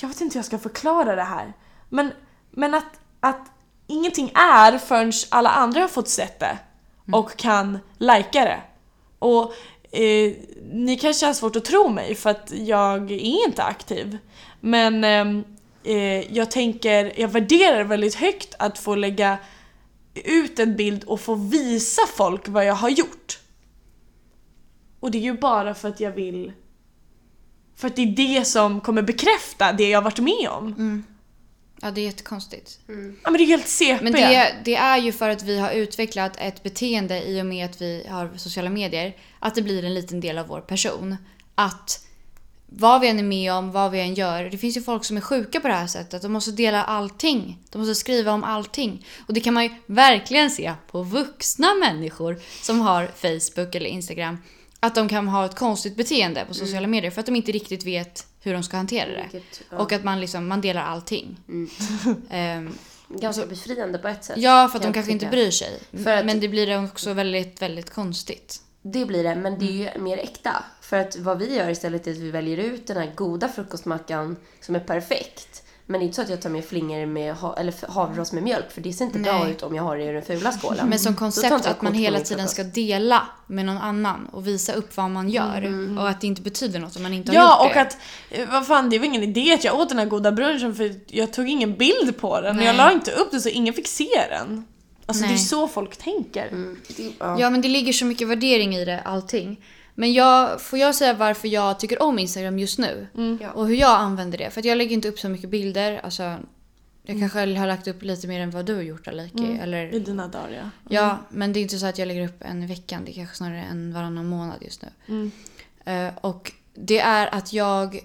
jag vet inte hur jag ska förklara det här. Men, men att, att ingenting är förrän alla andra har fått sett det och kan lajka det. Och eh, ni kanske har svårt att tro mig för att jag är inte aktiv. Men ehm, eh, jag tänker, jag värderar väldigt högt att få lägga ut en bild och få visa folk vad jag har gjort. Och det är ju bara för att jag vill... För att det är det som kommer bekräfta det jag har varit med om. Ja, det är jättekonstigt. Ja men det är helt CP. Men det, det är ju för att vi har utvecklat ett beteende i och med att vi har sociala medier. Att det blir en liten del av vår person. Att vad vi än är med om, vad vi än gör. Det finns ju folk som är sjuka på det här sättet. De måste dela allting. De måste skriva om allting. Och det kan man ju verkligen se på vuxna människor som har Facebook eller Instagram. Att de kan ha ett konstigt beteende på sociala medier för att de inte riktigt vet hur de ska hantera det. Vilket, ja. Och att man liksom, man delar allting. Ehm, Ganska befriande på ett sätt. Ja, för att kan de kanske inte tycka. bryr sig. Att- Men det blir också väldigt, väldigt konstigt. Det blir det, men det är ju Mm. mer äkta. För att vad vi gör istället är att vi väljer ut den här goda frukostmackan som är perfekt. Men det är inte så att jag tar med flingor med ha- eller havrerost med mjölk för det ser inte bra Nej. ut om jag har det i den fula skålen. Men som koncept att man hela tiden ska dela med någon annan och visa upp vad man gör. Mm. Och att det inte betyder något om man inte har Ja, gjort och det. att eh, vad fan, det var ingen idé att jag åt den här goda brunchen för jag tog ingen bild på den. Nej. Jag la inte upp den så ingen fick se den. Alltså det är Nej. så folk tänker. Mm, ja. Ja, men det ligger så mycket värdering i det, allting. Men jag, får jag säga varför jag tycker om Instagram just nu? Ja. Och hur jag använder det? För att jag lägger inte upp så mycket bilder. Alltså, jag kanske har lagt upp lite mer än vad du har gjort Aliki. Eller I dina dagar ja. Ja, men det är inte så att jag lägger upp en i veckan. Det är kanske snarare en varannan månad just nu. Mm. Eh, och det är att jag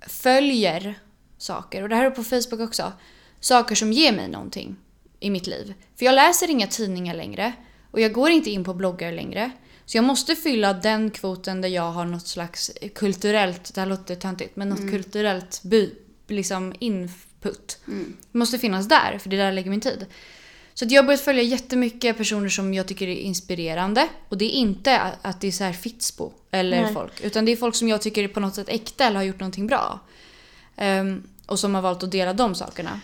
följer saker, och det här är på Facebook också, saker som ger mig någonting i mitt liv. För jag läser inga tidningar längre och jag går inte in på bloggar längre. Så jag måste fylla den kvoten där jag har något slags kulturellt, det här låter töntigt, men något kulturellt by, liksom input. Det måste finnas där, för det är där jag lägger min tid. Så jag har börjat följa jättemycket personer som jag tycker är inspirerande. Och det är inte att- det är så här Fitsbo eller Nej. folk. Utan det är folk som jag tycker är på något sätt äkta eller har gjort någonting bra. Ehm, och som har valt att dela de sakerna.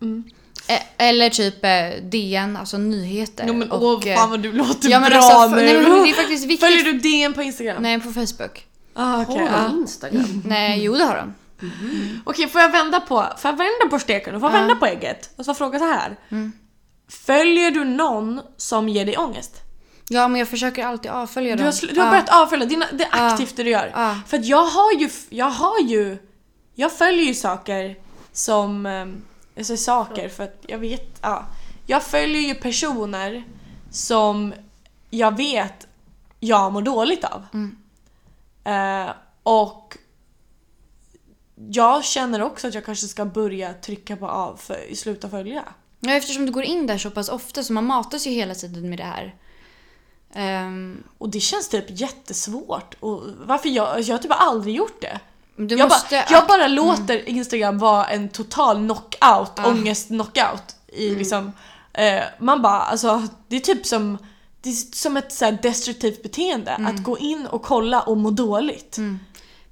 Mm. E- eller typ eh, DN, alltså nyheter. Jo men och, åh eh, fan vad du låter ja, men bra alltså, nu. nej, men det är faktiskt viktigt. Följer du DN på Instagram? Nej, på Facebook. Ah, okej, Har ja. de Instagram? Nej, jo det har de. Okej, får jag vända på, får jag vända på steken och får jag Ja. vända på ägget? Och så fråga så här. Följer du någon som ger dig ångest? Ja, men jag försöker alltid avfölja Du dem. har, sl- du har Ja. börjat avfölja, det är, det är Ja. aktivt det du gör. Ja. För att jag har ju, jag har ju, jag följer ju saker som, säger saker för att jag vet, ja. Jag följer ju personer som jag vet jag mår dåligt av. Eh, och jag känner också att jag kanske ska börja trycka på av, för, sluta följa. Ja, eftersom du går in där så pass ofta så man matas ju hela tiden med det här. Ehm, Och det känns typ jättesvårt. Och varför jag, jag har typ aldrig gjort det. Du jag, måste... bara, jag bara låter Instagram vara en total knockout, ångest-knockout. I liksom, eh, man bara, alltså det är typ som, det är som ett så här destruktivt beteende. Att gå in och kolla och må dåligt.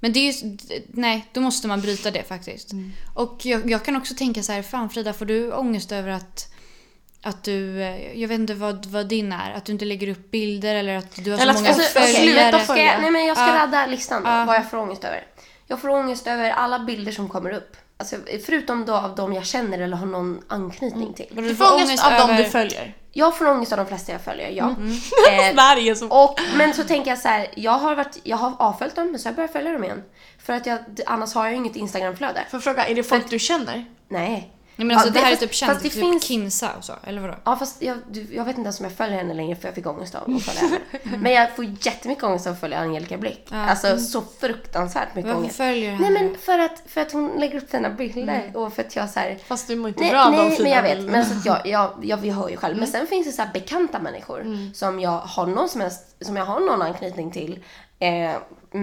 Men det är ju, nej, då måste man bryta det faktiskt. Och jag, jag kan också tänka så här, fan Frida, får du ångest över att, att du, eh, jag vet inte vad, vad din är, att du inte lägger upp bilder eller att du har så Eller många alltså, följare? ska jag, nej men jag ska Ja. radda listan då, Ja. vad jag får ångest över. Jag får ångest över alla bilder som kommer upp. Alltså, förutom då av de jag känner eller har någon anknytning till. Vadå, Du får ångest av dem över- du följer. Jag får ångest av de flesta jag följer, ja. Mm. Eh, Sverige som... och, men så tänker jag så här, jag har, varit, jag har avföljt dem men så har jag börjat följa dem igen. För att jag, annars har jag inget Instagramflöde. Får jag fråga, är det folk du känner? Nej. Nej, men alltså Ja, det här fast- är typ känt, typ finns- Kinsa och så, eller vadå? Ja fast jag, du, jag vet inte ens om jag följer henne längre för jag fick ångest av att följa henne. Men jag får jättemycket ångest av att följa Angelica Blick. Alltså så fruktansvärt mycket Varför ångest. följer du Nej henne? men för att, för att hon lägger upp sina bilder och för att jag så här, Fast du mår inte Nej, bra av de nej fina men jag vet. Men så att jag, jag, jag, vi hör ju själv. Men sen finns det så här bekanta människor som jag har någon som, helst, som jag har någon anknytning till. Eh,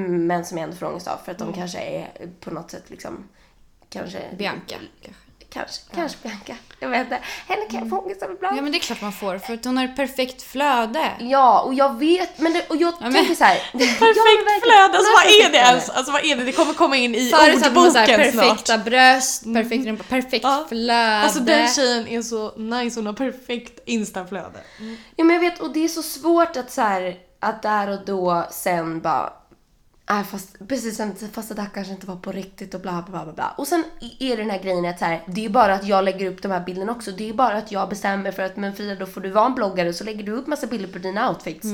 men som jag ändå får ångest av för att de kanske är på något sätt liksom Kanske Bianca kanske. Kanske, kanske Bianca. Jag vet inte. Henne kan jag få ångest av ibland. Ja men det är klart man får, för att hon har ett perfekt flöde. Ja, och jag vet, men det, och jag men- tänker så här. Perfekt flöde, alltså vad är det ens? Alltså vad är det? Det kommer komma in i Förut ordboken perfekta snart. bröst, perfekt rumpa, perfekt Ja. flöde. Alltså den tjejen är så nice, hon har perfekt instaflöde. Ja, men jag vet, och det är så svårt att så här, att där och då sen bara Nej fast precis fast det där kanske inte var på riktigt och bla bla bla bla. Och sen är det den här grejen att så här, det är bara att jag lägger upp de här bilderna också. Det är bara att jag bestämmer för att men Frida då får du vara en bloggare och så lägger du upp massa bilder på dina outfits.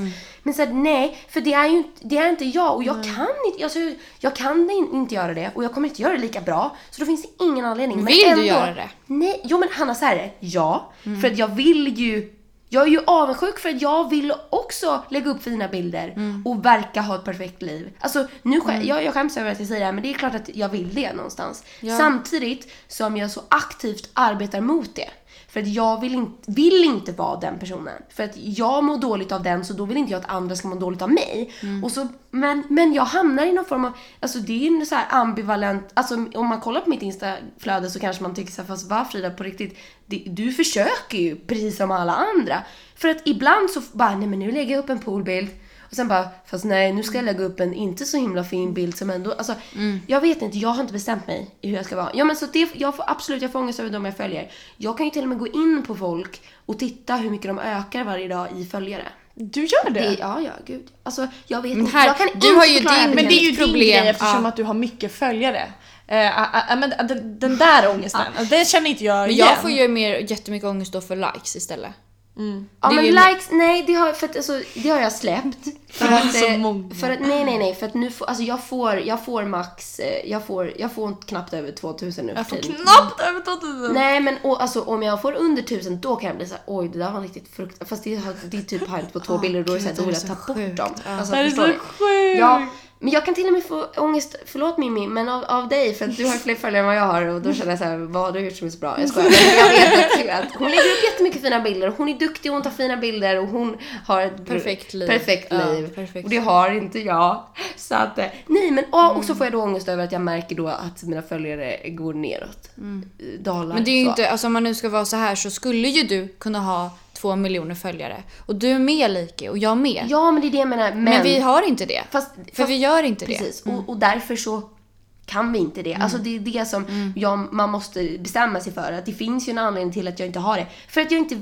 Men så här, nej, för det är ju inte, det är inte jag och jag kan inte, alltså, jag kan in- inte göra det och jag kommer inte göra det lika bra. Så då finns det ingen anledning. Men Vill du ändå- göra det? Nej, jo men Hanna så här är det. ja. För att jag vill ju jag är ju avundsjuk för att jag vill också lägga upp fina bilder och verka ha ett perfekt liv. Alltså, nu skä- jag, jag skäms över att jag säger det här men det är klart att jag vill det någonstans. Samtidigt som jag så aktivt arbetar mot det. För att jag vill inte, vill inte vara den personen. För att jag mår dåligt av den så då vill inte jag att andra ska må dåligt av mig. Och så, men, men jag hamnar i någon form av, alltså det är ju en så ambivalent, alltså om man kollar på mitt instaflöde så kanske man tycker så här, fast vad Frida på riktigt, det, du försöker ju precis som alla andra. För att ibland så bara, nej men nu lägger jag upp en poolbild och sen bara, fast nej nu ska jag lägga upp en inte så himla fin bild som ändå, alltså jag vet inte, jag har inte bestämt mig i hur jag ska vara. Ja men så det, jag får absolut, jag får ångest över de jag följer. Jag kan ju till och med gå in på folk och titta hur mycket de ökar varje dag i följare. Du gör det? Det, ja, ja, gud. Alltså, jag vet Men inte. här- jag kan du inte har ju din- det. Men det är ju problem. din grej eftersom Ja. att du har mycket följare. Ah, ah, men den, den där ångesten, alltså, den känner inte jag Men igen. jag får ju mer, jättemycket ångest då för likes istället. Ja Det men likes, nej det har, för att, alltså, det har jag släppt. För att, Så eh, för att, nej nej nej, för att nu får, alltså jag får, jag får max, eh, jag får, jag får knappt över 2000 nu Jag för får tiden. knappt över 2000. Nej men och, alltså, om jag får under 1000 då kan jag bli såhär, oj det där var riktigt fruktansvärt. Fast det, har, det är typ här på två bilder och då är det gud, då vill jag så ta bort dem. Alltså, Det är så sjukt. Ja, men jag kan till och med få ångest, förlåt Mimmi, men av, av dig för att du har fler följare än vad jag har och då känner jag såhär, vad har du gjort som är så bra? Jag skojar. Men jag vet att, hon lägger upp jättemycket fina bilder, hon är duktig och hon tar fina bilder och hon har ett Perfekt liv. perfekt Ja, liv. perfekt. Och det har inte jag. Så att, eh, nej men och, och så får jag då ångest över att jag märker då att mina följare går neråt. Dalar. Men det är ju så. inte, alltså om man nu ska vara så här så skulle ju du kunna ha två miljoner följare. Och du är med Liki och jag med. Ja men det är det jag menar. Men, men, vi har inte det. Fast, för fast, vi gör inte Precis, det. och, och därför så kan vi inte det. Alltså det är det som jag, man måste bestämma sig för. Att det finns ju en anledning till att jag inte har det. För att jag inte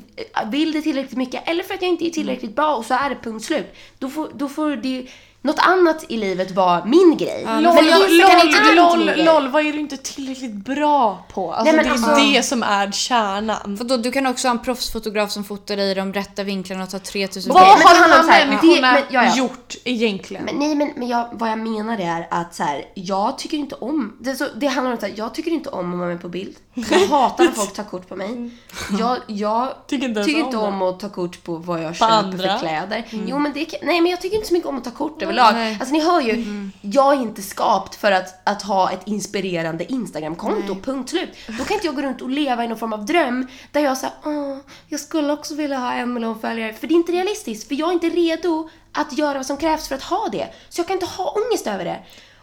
vill det tillräckligt mycket eller för att jag inte är tillräckligt bra och så är det punkt slut. Då får, då får det, något annat i livet var min grej. Ja, LOL, jag- LOL, inte LOL. LOL, vad är du inte tillräckligt bra på? Alltså, Nej, det är alltså- det som är kärnan. För då, du kan också ha en proffsfotograf som fotar dig i de rätta vinklarna och tar 3000 Okej, Vad har de om här människorna det- men- ja, ja. gjort egentligen? Men nej, men, men jag, vad jag menar är att så här, jag tycker inte om... Det, så, det handlar om att jag tycker inte om att vara med på bild. Jag hatar när folk tar kort på mig. Jag, jag Tycker inte tycker om inte det. om att ta kort på vad jag köper för kläder. Jo, men det nej, men jag tycker inte så mycket om att ta kort överlag. Nej. Alltså ni hör ju, jag är inte skapt för att, att ha ett inspirerande Instagramkonto, punkt slut. Då kan inte jag gå runt och leva i någon form av dröm där jag säger åh, jag skulle också vilja ha en miljon följare. För det är inte realistiskt, för jag är inte redo att göra vad som krävs för att ha det. Så jag kan inte ha ångest över det.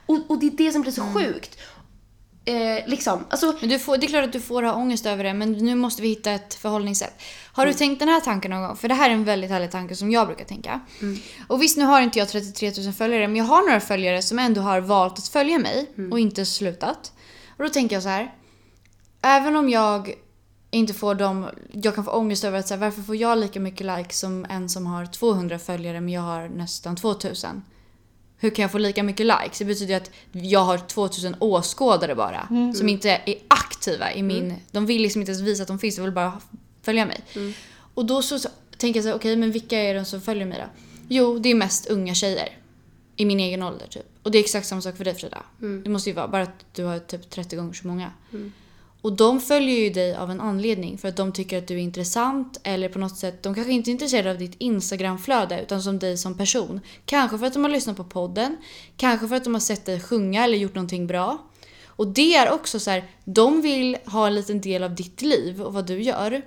Och, och det är det som blir så sjukt. Eh, liksom, alltså, Men du får, det är klart att du får ha ångest över det, men nu måste vi hitta ett förhållningssätt. Har du tänkt den här tanken någon gång? För det här är en väldigt härlig tanke som jag brukar tänka. Och visst, nu har inte jag 33 000 följare, men jag har några följare som ändå har valt att följa mig och inte slutat. Och då tänker jag så här. Även om jag inte får dem, jag kan få ångest över att säga varför får jag lika mycket likes som en som har 200 följare men jag har nästan 2000? Hur kan jag få lika mycket likes? Det betyder att jag har 2000 åskådare bara. Som inte är aktiva i min... De vill liksom inte ens visa att de finns, de vill bara följa mig. Och då så, så tänker jag så här, okej men vilka är de som följer mig då? Jo, det är mest unga tjejer. I min egen ålder typ. Och det är exakt samma sak för dig Frida. Det måste ju vara bara att du har typ 30 gånger så många. Och de följer ju dig av en anledning för att de tycker att du är intressant eller på något sätt, de kanske inte är intresserade av ditt Instagramflöde utan som dig som person. Kanske för att de har lyssnat på podden, kanske för att de har sett dig sjunga eller gjort någonting bra. Och det är också så här, de vill ha en liten del av ditt liv och vad du gör.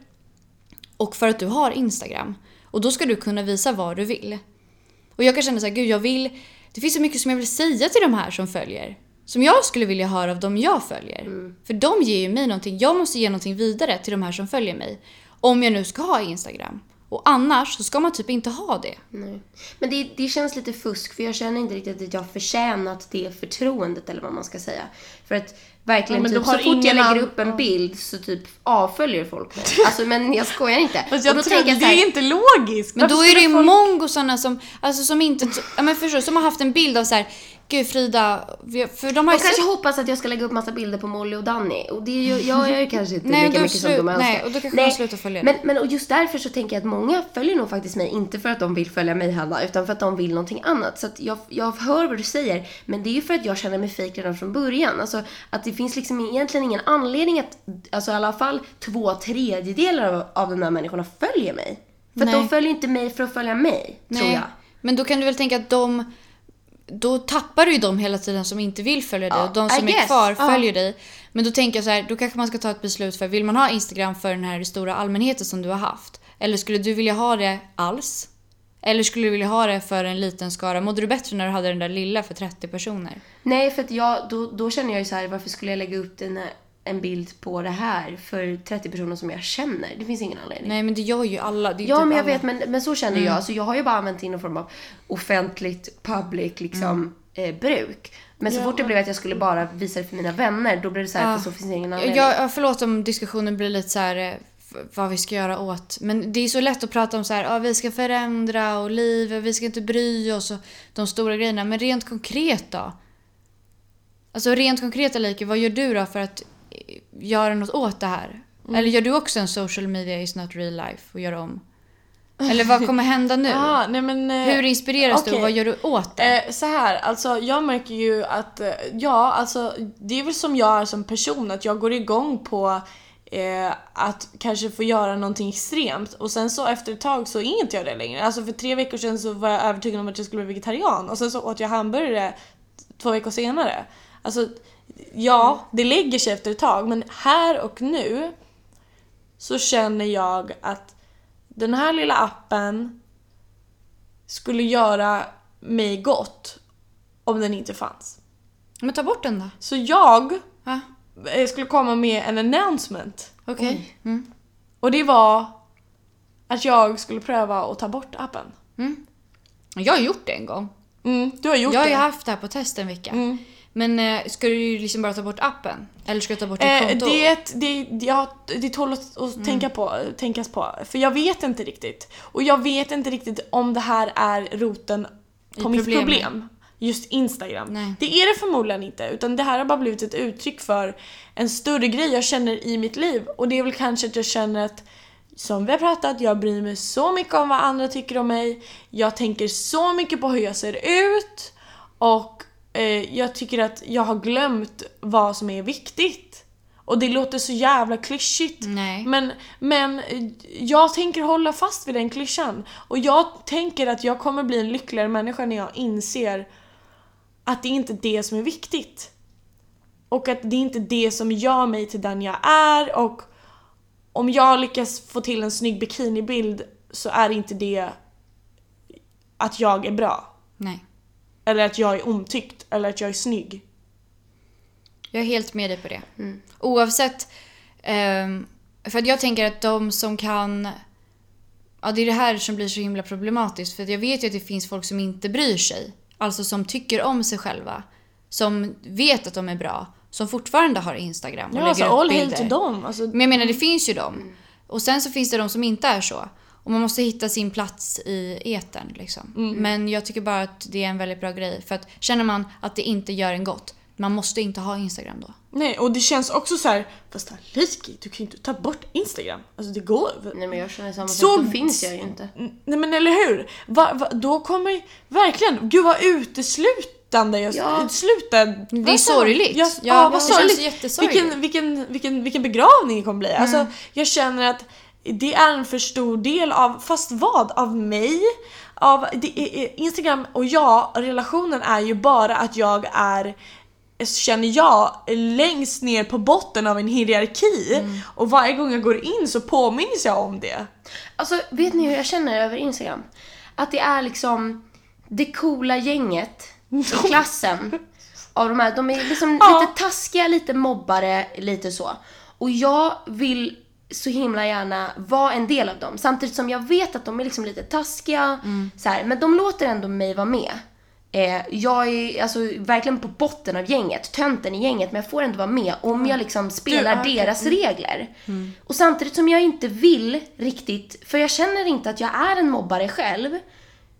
Och för att du har Instagram. Och då ska du kunna visa vad du vill. Och jag kan känna så här, gud jag vill... Det finns så mycket som jag vill säga till de här som följer. Som jag skulle vilja höra av dem jag följer. För de ger ju mig någonting. Jag måste ge någonting vidare till de här som följer mig. Om jag nu ska ha Instagram. Och annars så ska man typ inte ha det. Nej. Men det, det känns lite fusk för jag känner inte riktigt att jag förtjänat det förtroendet eller vad man ska säga. För att verkligen Ja, men typ, du så har fort jag lägger upp en bild så typ avföljer folk mig. Alltså men jag skojar inte. Jag Och då tror, tänker jag det så här, är inte logiskt. Men Varför då är det ju folk- mongo sådana som, alltså som inte, ja men förstår som har haft en bild av så här, gud Frida, för de har de ju kanske sett- hoppas att jag ska lägga upp massa bilder på Molly och Danny. Och det är ju, jag gör ju kanske inte Nej, lika mycket som de önskar. nej, och då kanske de slutar följa men, men och just därför så tänker jag att många följer nog faktiskt mig, inte för att de vill följa mig Hanna, utan för att de vill någonting annat. Så att jag, jag hör vad du säger, men det är ju för att jag känner mig fejk redan från början. Alltså att det finns liksom egentligen ingen anledning att, alltså i alla fall två tredjedelar av, av de här människorna följer mig. För att Nej. de följer inte mig för att följa mig, tror Nej, jag. Men då kan du väl tänka att de... Då tappar du ju de hela tiden som inte vill följa dig Ja, och de I som är guess. kvar Ja. följer dig. Men då tänker jag så här, då kanske man ska ta ett beslut för, vill man ha Instagram för den här stora allmänheten som du har haft? Eller skulle du vilja ha det alls? Eller skulle du vilja ha det för en liten skara? Mådde du bättre när du hade den där lilla för 30 personer? Nej, för att jag, då, då känner jag ju så här, varför skulle jag lägga upp den här, en bild på det här för 30 personer som jag känner? Det finns ingen anledning. Nej men det gör ju alla. Ja, typ men jag alla. vet, men, men så känner jag. Alltså, jag har ju bara använt det i någon form av offentligt, public liksom, eh, bruk. Men så fort det blev att jag skulle bara visa det för mina vänner, då blev det så här, Ja. för så finns det ingen anledning. Jag, jag, förlåt om diskussionen blir lite så här eh, vad vi ska göra åt. Men det är så lätt att prata om så här, ja, vi ska förändra och livet, vi ska inte bry oss och de stora grejerna. Men rent konkret då? Alltså rent konkret Alike, vad gör du då för att göra något åt det här? Eller gör du också en social media is not real life och gör om? Eller vad kommer hända nu? Ah, nej men, eh, Hur inspireras du okej. och vad gör du åt det? Eh, så här, alltså jag märker ju att, eh, ja alltså det är väl som jag är som person, att jag går igång på eh, att kanske få göra någonting extremt och sen så efter ett tag så är inte jag det längre. Alltså för tre veckor sedan så var jag övertygad om att jag skulle bli vegetarian och sen så åt jag hamburgare två veckor senare. Alltså ja, det lägger sig efter ett tag men här och nu så känner jag att den här lilla appen skulle göra mig gott om den inte fanns. Men ta bort den då. Så jag Va? eh, skulle komma med en announcement Okej. Mm. och det var att jag skulle pröva att ta bort appen. Jag har gjort det en gång. Mm, du har gjort jag har det. ju haft det här på test en vecka. Mm. Men eh, ska du liksom bara ta bort appen? Eller ska du ta bort ditt Eh, konto? det, är ett, det, ja, det tål att, att tänka på, tänkas på. För jag vet inte riktigt. Och jag vet inte riktigt om det här är roten på mitt problemet. problem. Just Instagram. Nej. Det är det förmodligen inte utan det här har bara blivit ett uttryck för en större grej jag känner i mitt liv. Och det är väl kanske att jag känner att som vi har pratat, jag bryr mig så mycket om vad andra tycker om mig. Jag tänker så mycket på hur jag ser ut. Och eh, jag tycker att jag har glömt vad som är viktigt. Och det låter så jävla klyschigt. Nej. Men, men eh, jag tänker hålla fast vid den klyschan. Och jag tänker att jag kommer bli en lyckligare människa när jag inser att det är inte det som är viktigt. Och att det är inte det som gör mig till den jag är och om jag lyckas få till en snygg bikinibild så är inte det att jag är bra. Nej. Eller att jag är omtyckt eller att jag är snygg. Jag är helt med dig på det. Oavsett. ehm, för att jag tänker att de som kan... Ja, det är det här som blir så himla problematiskt. För att jag vet ju att det finns folk som inte bryr sig. Alltså som tycker om sig själva. Som vet att de är bra. Som fortfarande har Instagram och Ja, alltså lägger upp all bilder. till dem. Alltså, Men jag menar, det finns ju dem. Och sen så finns det de som inte är så. Och man måste hitta sin plats i etern liksom. Men jag tycker bara att det är en väldigt bra grej. För att känner man att det inte gör en gott, man måste inte ha Instagram då. nej, och det känns också så här. fast Aliki, du kan ju inte ta bort Instagram. Alltså det går Nej men jag känner samma Så- sak, då finns jag ju inte. Nej men eller hur? Va, va, då kommer verkligen, gud vad uteslutande jag Ja. Uteslutande. Det är vad sa jag? sorgligt. Ja, Ja, ja, det vad känns sorgligt. jättesorgligt. Vilken, vilken, vilken, vilken begravning det kommer bli. Alltså Mm. jag känner att det är en för stor del av, fast vad? Av mig? Av, är- Instagram och jag, relationen är ju bara att jag är känner jag längst ner på botten av en hierarki Mm. och varje gång jag går in så påminns jag om det. Alltså, vet ni hur jag känner över Instagram? Att det är liksom det coola gänget i klassen. Av de här, de är liksom Ja. lite taskiga, lite mobbare, lite så. Och jag vill så himla gärna vara en del av dem. Samtidigt som jag vet att de är liksom lite taskiga, så här, men de låter ändå mig vara med. Eh, jag är alltså verkligen på botten av gänget, tönten i gänget, men jag får ändå vara med om jag liksom spelar Du, deras regler. Och samtidigt som jag inte vill riktigt, för jag känner inte att jag är en mobbare själv,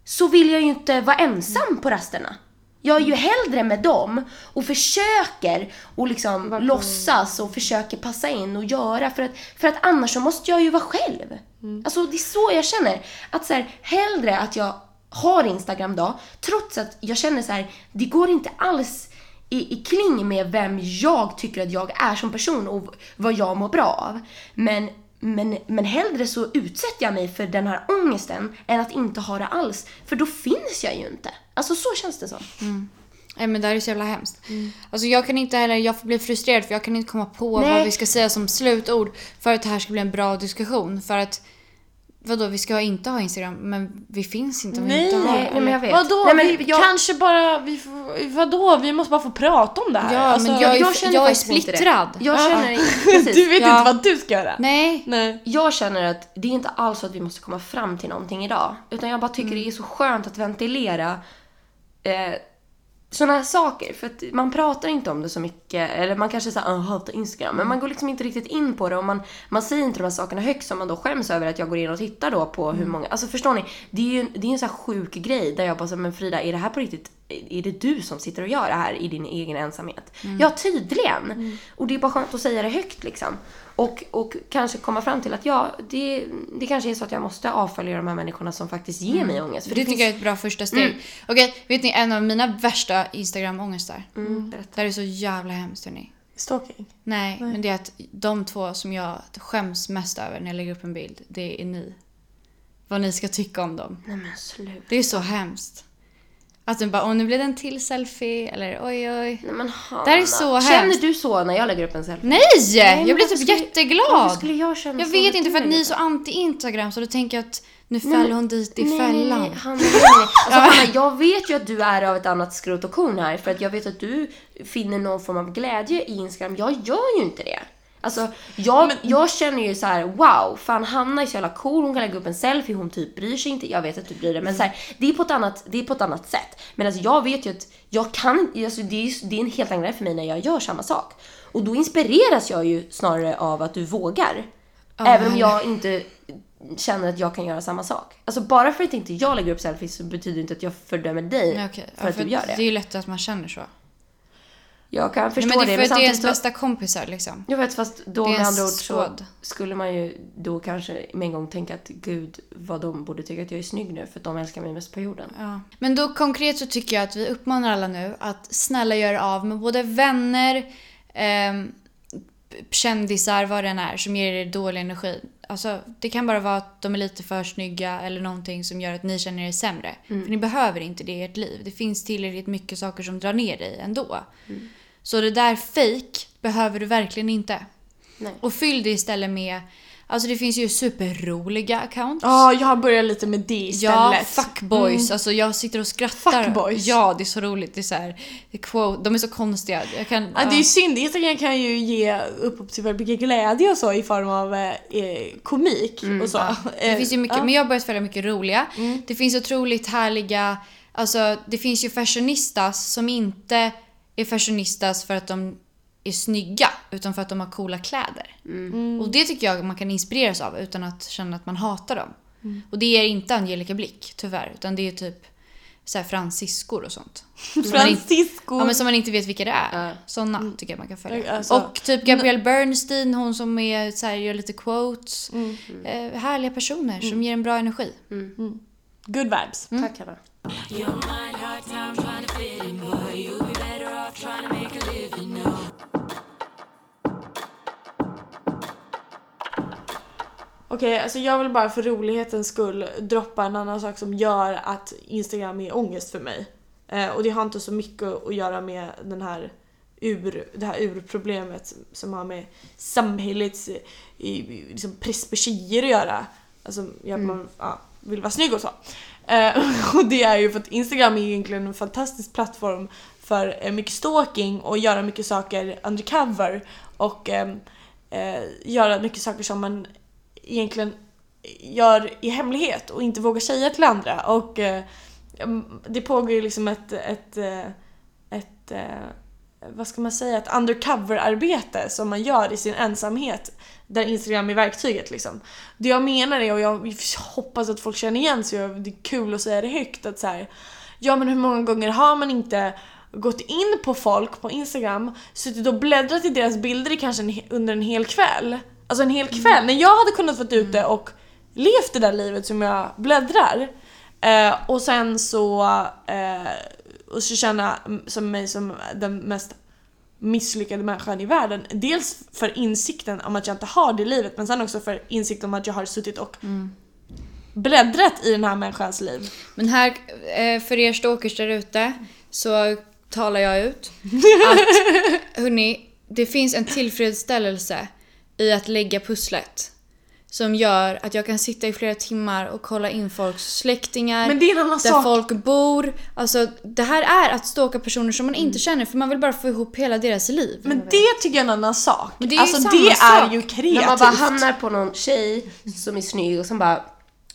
så vill jag ju inte vara ensam på rasterna. Jag är ju hellre med dem och försöker och liksom låtsas och försöker passa in och göra för att, för att annars så måste jag ju vara själv. Alltså det är så jag känner. Att så här, hellre att jag har Instagram då, trots att jag känner så här, det går inte alls i, i kling med vem jag tycker att jag är som person och vad jag mår bra av. Men, men, men hellre så utsätter jag mig för den här ångesten än att inte ha det alls. För då finns jag ju inte. Alltså så känns det som. Nej men det här är så jävla hemskt. Alltså jag kan inte heller, jag blir frustrerad för jag kan inte komma på Nej. vad vi ska säga som slutord för att det här ska bli en bra diskussion. För att, vadå vi ska inte ha Instagram men vi finns inte om vi Nej, inte har nej, men jag vet. Vadå? Nej, men vi jag- kanske bara, vi, får- vadå? Vi måste bara få prata om det här. Ja Alltså, men jag, är- jag känner jag är inte splittrad. Jag känner, du precis. vet Ja. inte vad du ska göra. Nej. Nej. Jag känner att det är inte alls så att vi måste komma fram till någonting idag. Utan jag bara tycker Mm. det är så skönt att ventilera eh, sådana här saker. För att man pratar inte om det så mycket. Eller man kanske säger att hatar Instagram. Men man går liksom inte riktigt in på det. Och man, man säger inte de här sakerna högt som man då skäms över att jag går in och tittar då på Mm. hur många. Alltså förstår ni? Det är ju en, det är en sån här sjuk grej där jag bara säger men Frida är det här på riktigt? Är det du som sitter och gör det här i din egen ensamhet? Mm. Ja, tydligen. Och det är bara skönt att säga det högt liksom. Och, och kanske komma fram till att ja, det, det kanske är så att jag måste avfölja de här människorna som faktiskt ger mig ångest. För Det, det, tycker finns... jag är ett bra första steg. Okej, vet ni en av mina värsta Instagram-ångestar? Mm, berätta. Det här är så jävla hemskt hörni. Stalking. Nej, men det är att de två som jag skäms mest över när jag lägger upp en bild, det är ni. Vad ni ska tycka om dem. Nej men sluta. Det är så hemskt. Att den bara, åh nu blev det en till selfie, eller oj oj. Nej men Hanna. Det här är så Känner hemskt. du så när jag lägger upp en selfie? Nej! men jag blir typ skulle- jätteglad. Skulle jag känna Jag så vet inte du för att ni är så anti-instagram så då tänker jag att nu Nej, föll hon dit i Nej, nej, fällan. nej, Hanna, nej, nej. Alltså, Hanna, jag vet ju att du är av ett annat skrot och korn här för att jag vet att du finner någon form av glädje i Instagram. Jag gör ju inte det. Alltså, jag, jag känner ju så här: wow, fan Hanna är så jävla cool, hon kan lägga upp en selfie, hon typ bryr sig inte. Jag vet att du bryr dig, men så här, det, är på ett annat, det är på ett annat sätt. Men alltså, jag vet ju att jag kan, alltså, det, är, det är en helt annan grej för mig när jag gör samma sak. Och då inspireras jag ju snarare av att du vågar. Även om jag inte känner att jag kan göra samma sak. Alltså bara för att inte jag lägger upp selfies så betyder det inte att jag fördömer dig okej. för Ja, att du gör det. Det är ju lätt att man känner så. Jag kan Nej, förstå men det det, men det är ens bästa kompisar liksom. Jag vet fast då med andra ord så skulle man ju då kanske med en gång tänka att gud vad de borde tycka att jag är snygg nu för att de älskar mig mest på jorden. Ja. Men då konkret så tycker jag att vi uppmanar alla nu att snälla göra av med både vänner, ehm, kändisar, vad det än är, som ger er dålig energi. Alltså, det kan bara vara att de är lite för snygga eller någonting som gör att ni känner er sämre. För ni behöver inte det i ert liv. Det finns tillräckligt mycket saker som drar ner dig ändå. Så det där fake behöver du verkligen inte. Nej. Och fyll det istället med, alltså det finns ju superroliga accounts. Ja, jag har börjat lite med det Ja, istället. fuckboys. Alltså jag sitter och skrattar. Fuckboys. Ja, det är så roligt. Det är så här, det är quote, de är så konstiga. Jag kan, Ja, det är ju synd, Instagram kan ju ge upphov till väldigt mycket glädje och så i form av eh, komik och så. Det Eh, finns ju mycket, ja. men jag har börjat följa mycket roliga. Det finns otroligt härliga, alltså det finns ju fashionistas som inte är fashionistas för att de är snygga utan för att de har coola kläder. Och det tycker jag man kan inspireras av utan att känna att man hatar dem. Och det är inte Angelica Blick tyvärr utan det är typ så här fransiskor och sånt. Francisco. Ja men som man inte vet vilka det är. Ja. Såna tycker jag man kan följa. Alltså- och typ Gabrielle Bernstein, hon som är, så här, gör lite quotes. Eh, härliga personer som ger en bra energi. Good vibes. Tack Hanna. Okej, alltså jag vill bara för rolighetens skull droppa en annan sak som gör att Instagram är ångest för mig. Eh, och det har inte så mycket att göra med den här ur, det här urproblemet som har med samhällets eh, i- liksom press på tjejer att göra. Alltså att man ja, vill vara snygg och så. Eh, och det är ju för att Instagram är egentligen en fantastisk plattform för eh, mycket stalking och göra mycket saker undercover och ehm, eh, göra mycket saker som man egentligen gör i hemlighet och inte vågar säga till andra. Och eh, mm, det pågår ju liksom ett, ett, eh, ett, ett vad ska man säga, ett undercover-arbete som man gör i sin ensamhet där Instagram är verktyget liksom. Det jag menar är, och jag hoppas att folk känner igen sig och det är kul att säga det högt, att så här, ja men hur många gånger har man inte gått in på folk på Instagram, suttit och bläddrat i deras bilder i kanske en, under en hel kväll. Alltså en hel kväll, när jag hade kunnat vara ute och levt det där livet som jag bläddrar. Eh, och sen så, eh, och så känna som mig som den mest misslyckade människan i världen. Dels för insikten om att jag inte har det livet men sen också för insikten om att jag har suttit och bläddrat i den här människans liv. Men här, eh, för er stalkers där ute, så talar jag ut att hörni, det finns en tillfredsställelse i att lägga pusslet. Som gör att jag kan sitta i flera timmar och kolla in folks släktingar, Men det är en annan där sak. folk bor. Alltså det här är att stalka personer som man inte känner för man vill bara få ihop hela deras liv. Men det tycker jag är en annan sak. Men det är ju alltså samma det sak. är ju kreativt. När man bara hamnar på någon tjej som är snygg och som bara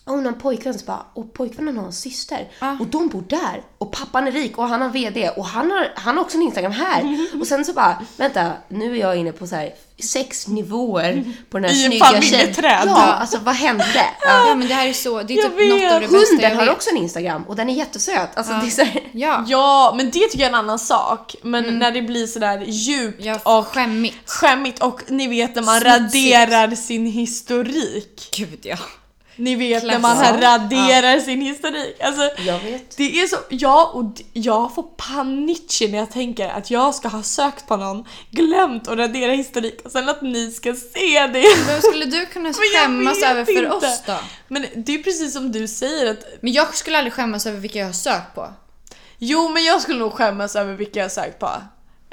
och någon pojkvän så bara, och pojkvännen har en syster Ah. och de bor där och pappan är rik och han har VD och han har, han har också en Instagram här och sen så bara, vänta, nu är jag inne på så här sex nivåer på den här I en snygga tjejen. familjeträd. Ja, alltså vad hände? Ja. Ja men det här är så, det är Jag typ något av det bästa jag Hunden har vet. också en Instagram och den är jättesöt. Alltså det är så här, Ja, Ja, men det tycker jag är en annan sak. Men när det blir sådär djupt ja och skämmigt. skämmigt och ni vet när man Smutsigt. raderar sin historik. Gud ja. Ni vet när Klass. man här Ja. raderar sin historik. Alltså, jag vet. det är så, ja och jag får panik när jag tänker att jag ska ha sökt på någon, glömt att radera historik och sen att ni ska se det. Men skulle du kunna skämmas över för inte. oss då? Men det är precis som du säger att Men jag skulle aldrig skämmas över vilka jag har sökt på. Jo, men jag skulle nog skämmas över vilka jag har sökt på.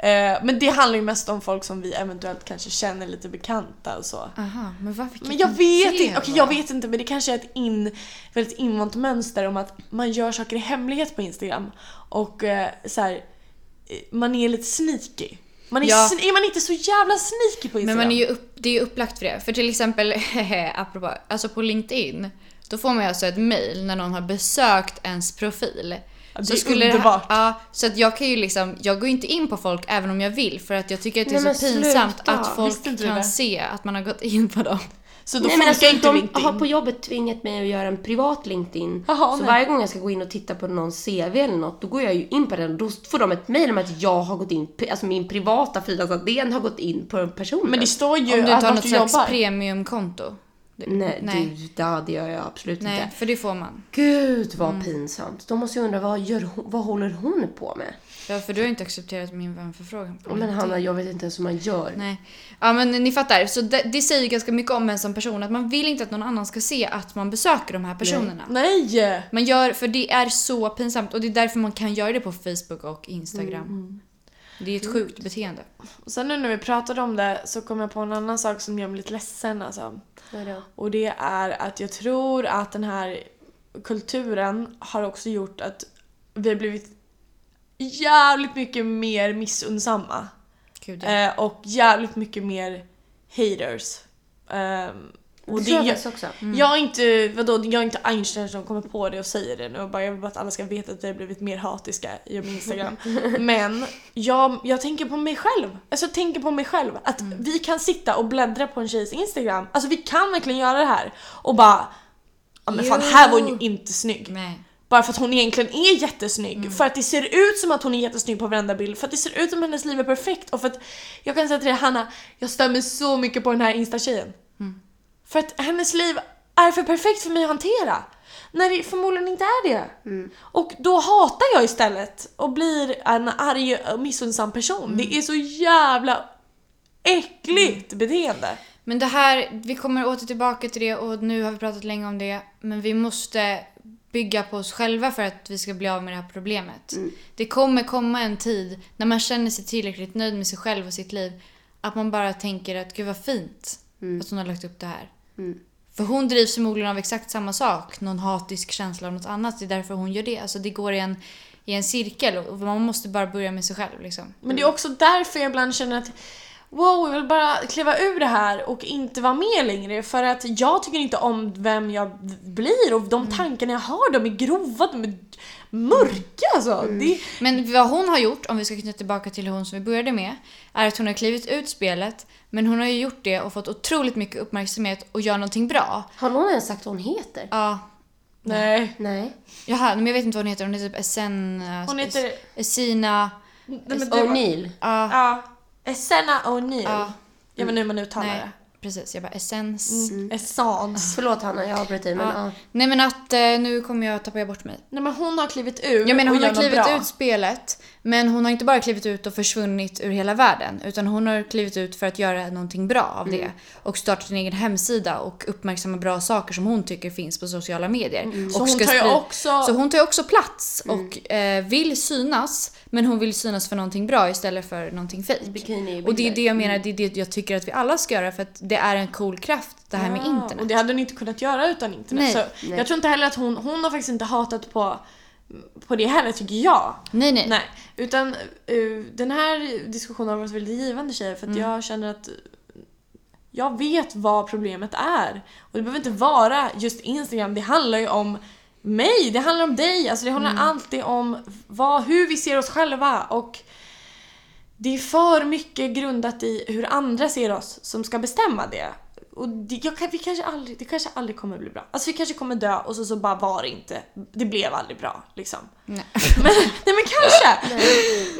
Eh, men det handlar ju mest om folk som vi eventuellt kanske känner lite bekanta och så. Aha, men vad vilket Men jag vet det inte, var? jag vet inte men det kanske är ett in, väldigt invant mönster om att man gör saker i hemlighet på Instagram och eh, så här, eh, man är lite sneaky. Man är, Ja. sn- är man inte så jävla sneaky på Instagram? Men man är ju upp, det är ju upplagt för det. För till exempel, apropå, alltså på LinkedIn, då får man ju alltså ett mail när någon har besökt ens profil. Det är underbart. ja, så att jag kan ju liksom, jag går inte in på folk även om jag vill för att jag tycker att det är Nej, så men pinsamt sluta. att folk kan det? se att man har gått in på dem. Så då Nej, men alltså, inte de LinkedIn. har på jobbet tvingat mig att göra en privat LinkedIn. Jaha, så nej. varje gång jag ska gå in och titta på någons CV eller något, då går jag ju in på den och då får de ett mejl om att jag har gått in, alltså min privata frilansadén har gått in på personen. Men det står ju Om du att inte har något slags jobbar. premiumkonto. Nej, Nej. Du, ja, det gör jag absolut Nej, inte. för det får man. Gud vad Mm. pinsamt. Då måste jag undra, vad, gör hon, vad håller hon på med? Ja, för du har inte accepterat min vänförfrågan. på Men. Hanna, jag vet inte ens hur man gör. Nej. Ja men ni fattar. Så det, det säger ganska mycket om en som person. Att man vill inte att någon annan ska se att man besöker de här personerna. Nej! Man gör, för det är så pinsamt och det är därför man kan göra det på Facebook och Instagram. Mm, Det är ett sjukt beteende. Och sen nu när vi pratade om det så kom jag på en annan sak som gör mig lite ledsen alltså. Vadå? Och det är att jag tror att den här kulturen har också gjort att vi har blivit jävligt mycket mer missunnsamma. Gud, ja. Eh, och jävligt mycket mer haters. Ehm, och det jag också. jag är inte, vadå, jag är inte Einstein som kommer på det och säger det nu och bara, jag vill bara att alla ska veta att vi har blivit mer hatiska i min Instagram. Men jag, jag tänker på mig själv. Alltså jag tänker på mig själv. Att vi kan sitta och bläddra på en tjejs Instagram. Alltså vi kan verkligen göra det här. Och bara, ja men fan här var hon ju inte snygg. Nej. Bara för att hon egentligen är jättesnygg. För att det ser ut som att hon är jättesnygg på varenda bild. För att det ser ut som att hennes liv är perfekt. Och för att jag kan säga till dig Hanna, jag stämmer så mycket på den här Insta-tjejen. För att hennes liv är för perfekt för mig att hantera. När det förmodligen inte är det. Och då hatar jag istället och blir en arg och missunnsam person. Det är så jävla äckligt beteende. Men det här, vi kommer åter tillbaka till det och nu har vi pratat länge om det. Men vi måste bygga på oss själva för att vi ska bli av med det här problemet. Det kommer komma en tid när man känner sig tillräckligt nöjd med sig själv och sitt liv. Att man bara tänker att gud vad fint att hon har lagt upp det här. För hon drivs förmodligen av exakt samma sak. Någon hatisk känsla av något annat. Det är därför hon gör det. Alltså det går i en, i en cirkel och man måste bara börja med sig själv liksom. Men det är också därför jag ibland känner att Wow, jag vill bara kliva ur det här och inte vara med längre för att jag tycker inte om vem jag blir och de tankarna jag har, de är grova, de är mörka alltså. Det, Men vad hon har gjort, om vi ska knyta tillbaka till hon som vi började med, är att hon har klivit ut spelet, men hon har ju gjort det och fått otroligt mycket uppmärksamhet och gör någonting bra. Har någon ens sagt vad hon heter? Ja, nej. Nej. jaha, men jag vet inte vad hon heter. Hon heter typ Essen... Hon heter... Var- O'Neill. Ja, Ja. Essena O'Neill. Ja. Jag vet inte hur man uttalar det. Precis. Jag bara Essens. Mm. Essence. Förlåt Hanna, jag avbröt dig men Ja. ja. Nej men att eh, nu kommer jag tappa bort mig. Nej men hon har klivit ur Jag menar hon har klivit ut spelet, men hon har inte bara klivit ut och försvunnit ur hela världen. Utan hon har klivit ut för att göra någonting bra av Mm. det. Och starta sin egen hemsida och uppmärksamma bra saker som hon tycker finns på sociala medier. Och Mm. Så hon ska tar ju också... Så hon tar också plats Mm. och eh, vill synas. Men hon vill synas för någonting bra istället för någonting fejk. Och det är det jag menar, det är det jag tycker att vi alla ska göra för att det är en cool kraft det här med Ja, internet. Och det hade hon inte kunnat göra utan internet. Nej. så Nej. Jag tror inte heller att hon, hon har faktiskt inte hatat på, på det heller tycker jag. Nej nej. Nej, utan uh, den här diskussionen har varit väldigt givande tjejer för att Mm. jag känner att jag vet vad problemet är. Och det behöver inte vara just Instagram, det handlar ju om mig, det handlar om dig, alltså det handlar Mm. alltid om vad, hur vi ser oss själva och det är för mycket grundat i hur andra ser oss som ska bestämma det. Och det, jag, vi kanske aldrig, det kanske aldrig kommer bli bra. Alltså vi kanske kommer dö och så, så bara var det inte. Det blev aldrig bra liksom. Nej. Men, nej men kanske!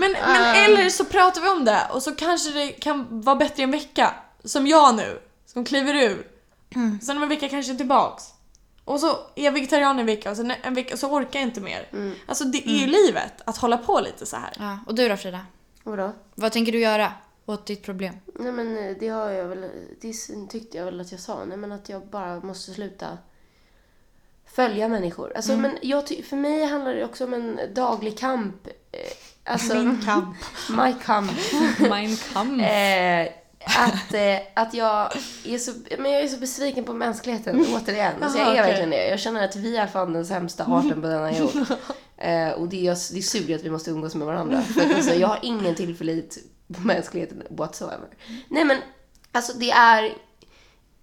Men, men eller så pratar vi om det och så kanske det kan vara bättre i en vecka. Som jag nu, som kliver ur. Sen om en vecka kanske tillbaks. Och så är jag vegetarian en vecka och sen en vecka så orkar jag inte mer. Alltså det är ju livet att hålla på lite så här. Ja, och du då Frida? Vadå? Vad tänker du göra åt ditt problem? Nej men eh, det har jag väl, det tyckte jag väl att jag sa. Nej men att jag bara måste sluta följa människor. Alltså men jag för mig handlar det också om en daglig kamp. Eh, Alltså, Min kamp. My kamp. Mein Kampf. Eh, att, eh, att jag är så, men jag är så besviken på mänskligheten återigen. Alltså jag är okej. verkligen det. Jag känner att vi är fan den sämsta arten på denna jord. Eh, och det är, det är surt att vi måste umgås med varandra. För att, alltså, jag har ingen tillförlit på mänskligheten whatsoever. Nej men, alltså det är...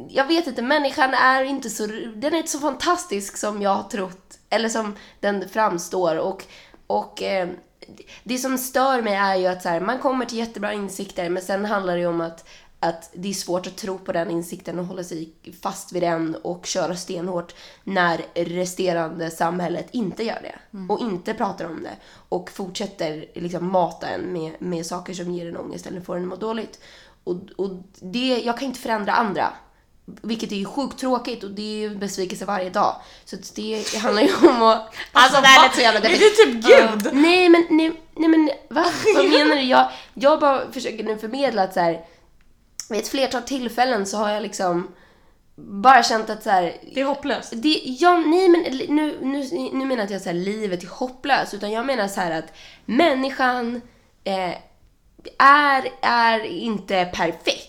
Jag vet inte, människan är inte så, den är inte så fantastisk som jag har trott. Eller som den framstår. Och, och eh, det som stör mig är ju att så här, man kommer till jättebra insikter men sen handlar det ju om att, att det är svårt att tro på den insikten och hålla sig fast vid den och köra stenhårt när resterande samhället inte gör det. Och inte pratar om det. Och fortsätter liksom mata en med, med saker som ger en ångest eller får en att må dåligt. Och, och det, jag kan inte förändra andra. Vilket är ju sjukt tråkigt och det är ju besvikelse varje dag. Så det handlar ju om att... Alltså det här lät så jävla Är du typ gud? Nej men, nej, nej men va? Vad menar du? Jag, jag bara försöker nu förmedla att så här, vid ett flertal tillfällen så har jag liksom bara känt att så här, Det är hopplöst. det, ja, nej men nu, nu, nu menar jag inte att så här, livet är hopplöst utan jag menar så här att människan eh, är, är inte perfekt.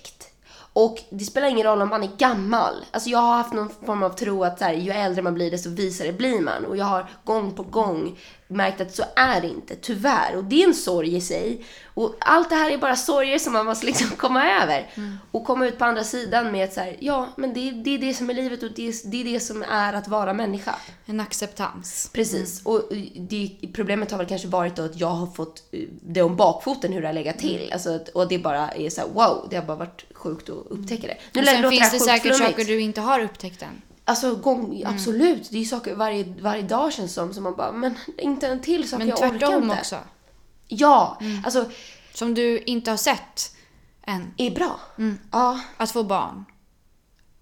Och det spelar ingen roll om man är gammal. Alltså jag har haft någon form av tro att så här, ju äldre man blir desto visare blir man. Och jag har gång på gång märkt att så är det inte, tyvärr. Och det är en sorg i sig. Och allt det här är bara sorger som man måste liksom komma över. Och komma ut på andra sidan med att så här, ja men det, det är det som är livet och det är, det är det som är att vara människa. En acceptans. Precis. Och det, problemet har väl kanske varit då att jag har fått eh, det om bakfoten hur det har legat till. Alltså att, och det bara är så här, wow, det har bara varit sjukt att upptäcka det. Nu Och sen finns det säkert saker du inte har upptäckt än. Alltså gång, Mm. absolut. Det är ju saker varje, varje dag känns som, som man bara, men inte en till sak, Men jag orkar tvärtom inte. också. Ja, Mm. alltså Som du inte har sett än. är bra. Mm. Ja, Att få barn.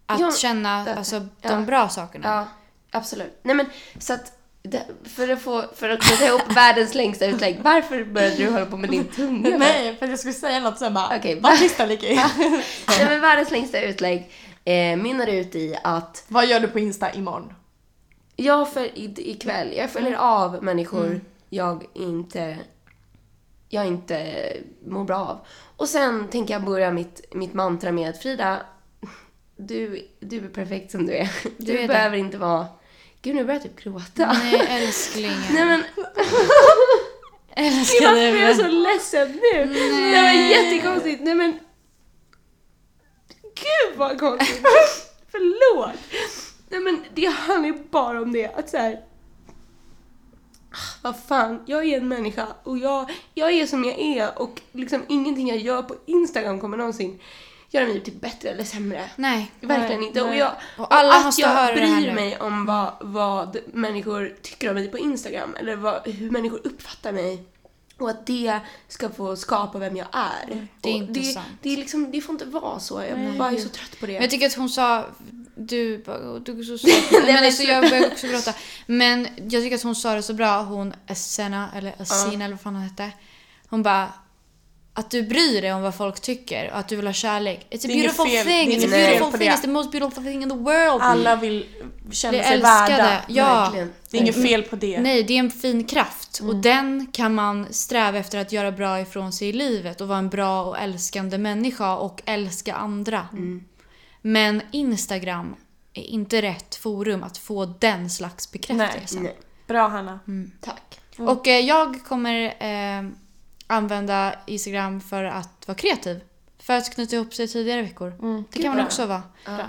Att Ja, känna det- alltså, ja. de bra sakerna. ja, absolut. Nej men så att för att få, för att knyta ihop världens längsta utlägg, varför började du hålla på med din tunga? Nej, för att jag skulle säga något sen bara, Okej, var tysta Licky. Nej men världens längsta utlägg eh, mynnar ut i att Vad gör du på Insta imorgon? jag för, i, ikväll, jag följer av människor Mm. jag inte jag inte mår bra av. Och sen tänker jag börja mitt, mitt mantra med att Frida, du, du är perfekt som du är. Du, är det. behöver inte vara... Gud, nu börjar jag typ gråta. Nej älsklingen. Nej men Älskar varför är jag du? så ledsen nu? Nej. Det var jättekonstigt. Nej men... Gud vad konstigt. Förlåt. Nej men det handlar ju bara om det att så här. Vad fan, jag är en människa och jag, jag är som jag är och liksom ingenting jag gör på Instagram kommer någonsin göra mig typ bättre eller sämre. Nej. Verkligen Nej, inte. Och, nej. jag, Och alla att måste jag höra bryr mig om vad, vad människor tycker om mig på Instagram eller vad, hur människor uppfattar mig. Och att det ska få skapa vem jag är. Det är Och inte det, sant. Det, är liksom, det får inte vara så. Jag bara är så trött på det. Men jag tycker att hon sa... Du, bara, du är så söt. men alltså, så- jag börjar också gråta. Men jag tycker att hon sa det så bra. Hon, Essena, eller Essina eller vad fan hon hette. Hon bara... Att du bryr dig om vad folk tycker och att du vill ha kärlek. It's a Det är inget beautiful fel- det är thing. It's a beautiful thing. It's the most beautiful thing in the world. Alla vill känna sig älskade. värda. Ja. Verkligen. Det är inget fel på det. Nej, det är en fin kraft. Och den kan man sträva efter att göra bra ifrån sig i livet och vara en bra och älskande människa och älska andra. Men Instagram är inte rätt forum att få den slags bekräftelse. Nej. Bra Hanna. Tack. Och eh, jag kommer eh, använda Instagram för att vara kreativ. För att knyta ihop sig tidigare veckor. Det kan man bra. också vara.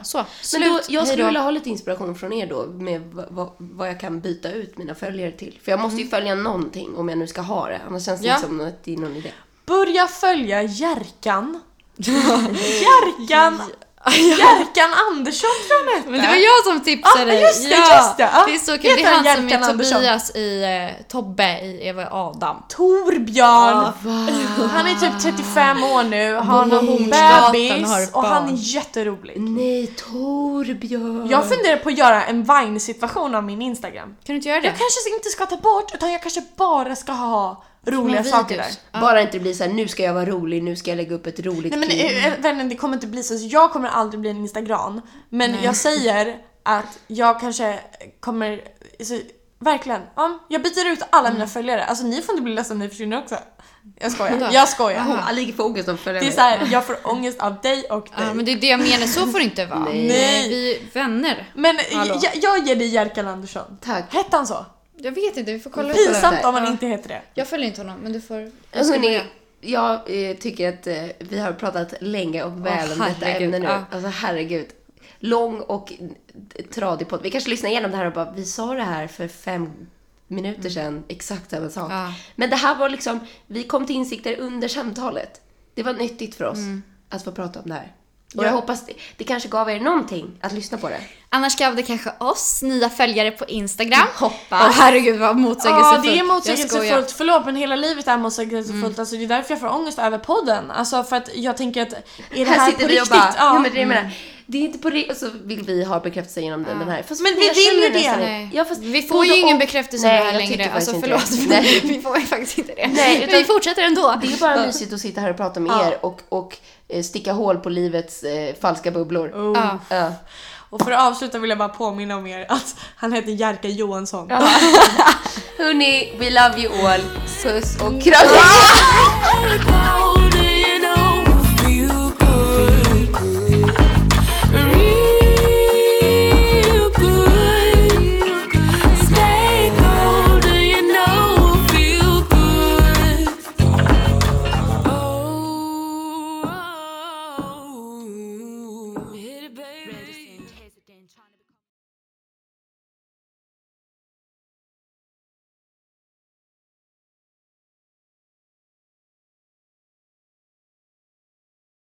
Så, Men då, jag skulle vilja ha lite inspiration från er då med vad, vad, jag kan byta ut mina följare till. För jag måste ju följa någonting om jag nu ska ha det. Annars känns det Ja. inte som att det är någon idé. Börja följa Jerkan. Jerkan! Jerkan Andersson tror jag han hette. Men det var jag som tipsade. Ja, just det, ja, just det. Ja. det är så kul. Det är han han som är Jerkan Andersson? Tobias i eh, Tobbe i Eva och Adam. Torbjörn! Han är typ 35 år nu, har på någon Hornsgatan, bebis har och han är jätterolig. Nej, Torbjörn! Jag funderar på att göra en Vine-situation av min Instagram. Kan du inte göra det? Jag kanske inte ska ta bort, utan jag kanske bara ska ha roliga Små saker där. videos. Bara inte bli så här, nu ska jag vara rolig, nu ska jag lägga upp ett roligt Nej men klipp. eh, vännen, det kommer inte bli så. Jag kommer aldrig bli en Instagram. Men jag säger att jag kanske kommer... Så, verkligen. Ja, jag byter ut alla mina följare. Alltså ni får inte bli ledsna om ni försvinner också. Jag skojar. Jag skojar. Har ligger för ångest om Det är så här, jag får ångest av dig och dig. Ja, men det är det jag menar. Så får det inte vara. Nej. Vi är vänner. Men jag, jag ger dig Jerkan Andersson. Tack. Hette han så? Jag vet inte, vi får kolla upp det. Pinsamt om han Ja. inte heter det. Jag följer inte honom, men du får... Jag ska Hörrni, börja. jag eh, tycker att eh, vi har pratat länge och väl om detta herregud, ämne nu. ja. Alltså herregud. Lång och tradig podd. Vi kanske lyssnar igenom det här och bara, vi sa det här för fem minuter sedan, exakt samma sak. Ja. Men det här var liksom, vi kom till insikter under samtalet. Det var nyttigt för oss. att få prata om det här. Och Ja. jag hoppas det, det kanske gav er någonting att lyssna på det. Annars gav det kanske oss nya följare på Instagram. Hoppas. Åh herregud vad Ja, motsägelsefullt. det är motsägelsefullt. Förlåt, men hela livet är motsägelsefullt. Alltså, det är därför jag får ångest över podden. Alltså för att jag tänker att är det här, Här sitter på vi och riktigt? bara, ja. ja. men det, är det jag menar. det är inte på riktigt, och så vill vi ha bekräftelse genom den, den här. Fast Men vi vill ju det. Nej. Ja, fast vi får ju ingen och- bekräftelse Nej, här längre. Alltså förlåt. Nej. vi får ju faktiskt inte det. Nej, Men utan- vi fortsätter ändå. Det är bara mysigt att sitta här och prata med Ja. er och, och eh, sticka hål på livets eh, falska bubblor. Oh. Ja. Ja. Och för att avsluta vill jag bara påminna om er att han heter Jerka Johansson. Hörni, we love you all. Puss och kram.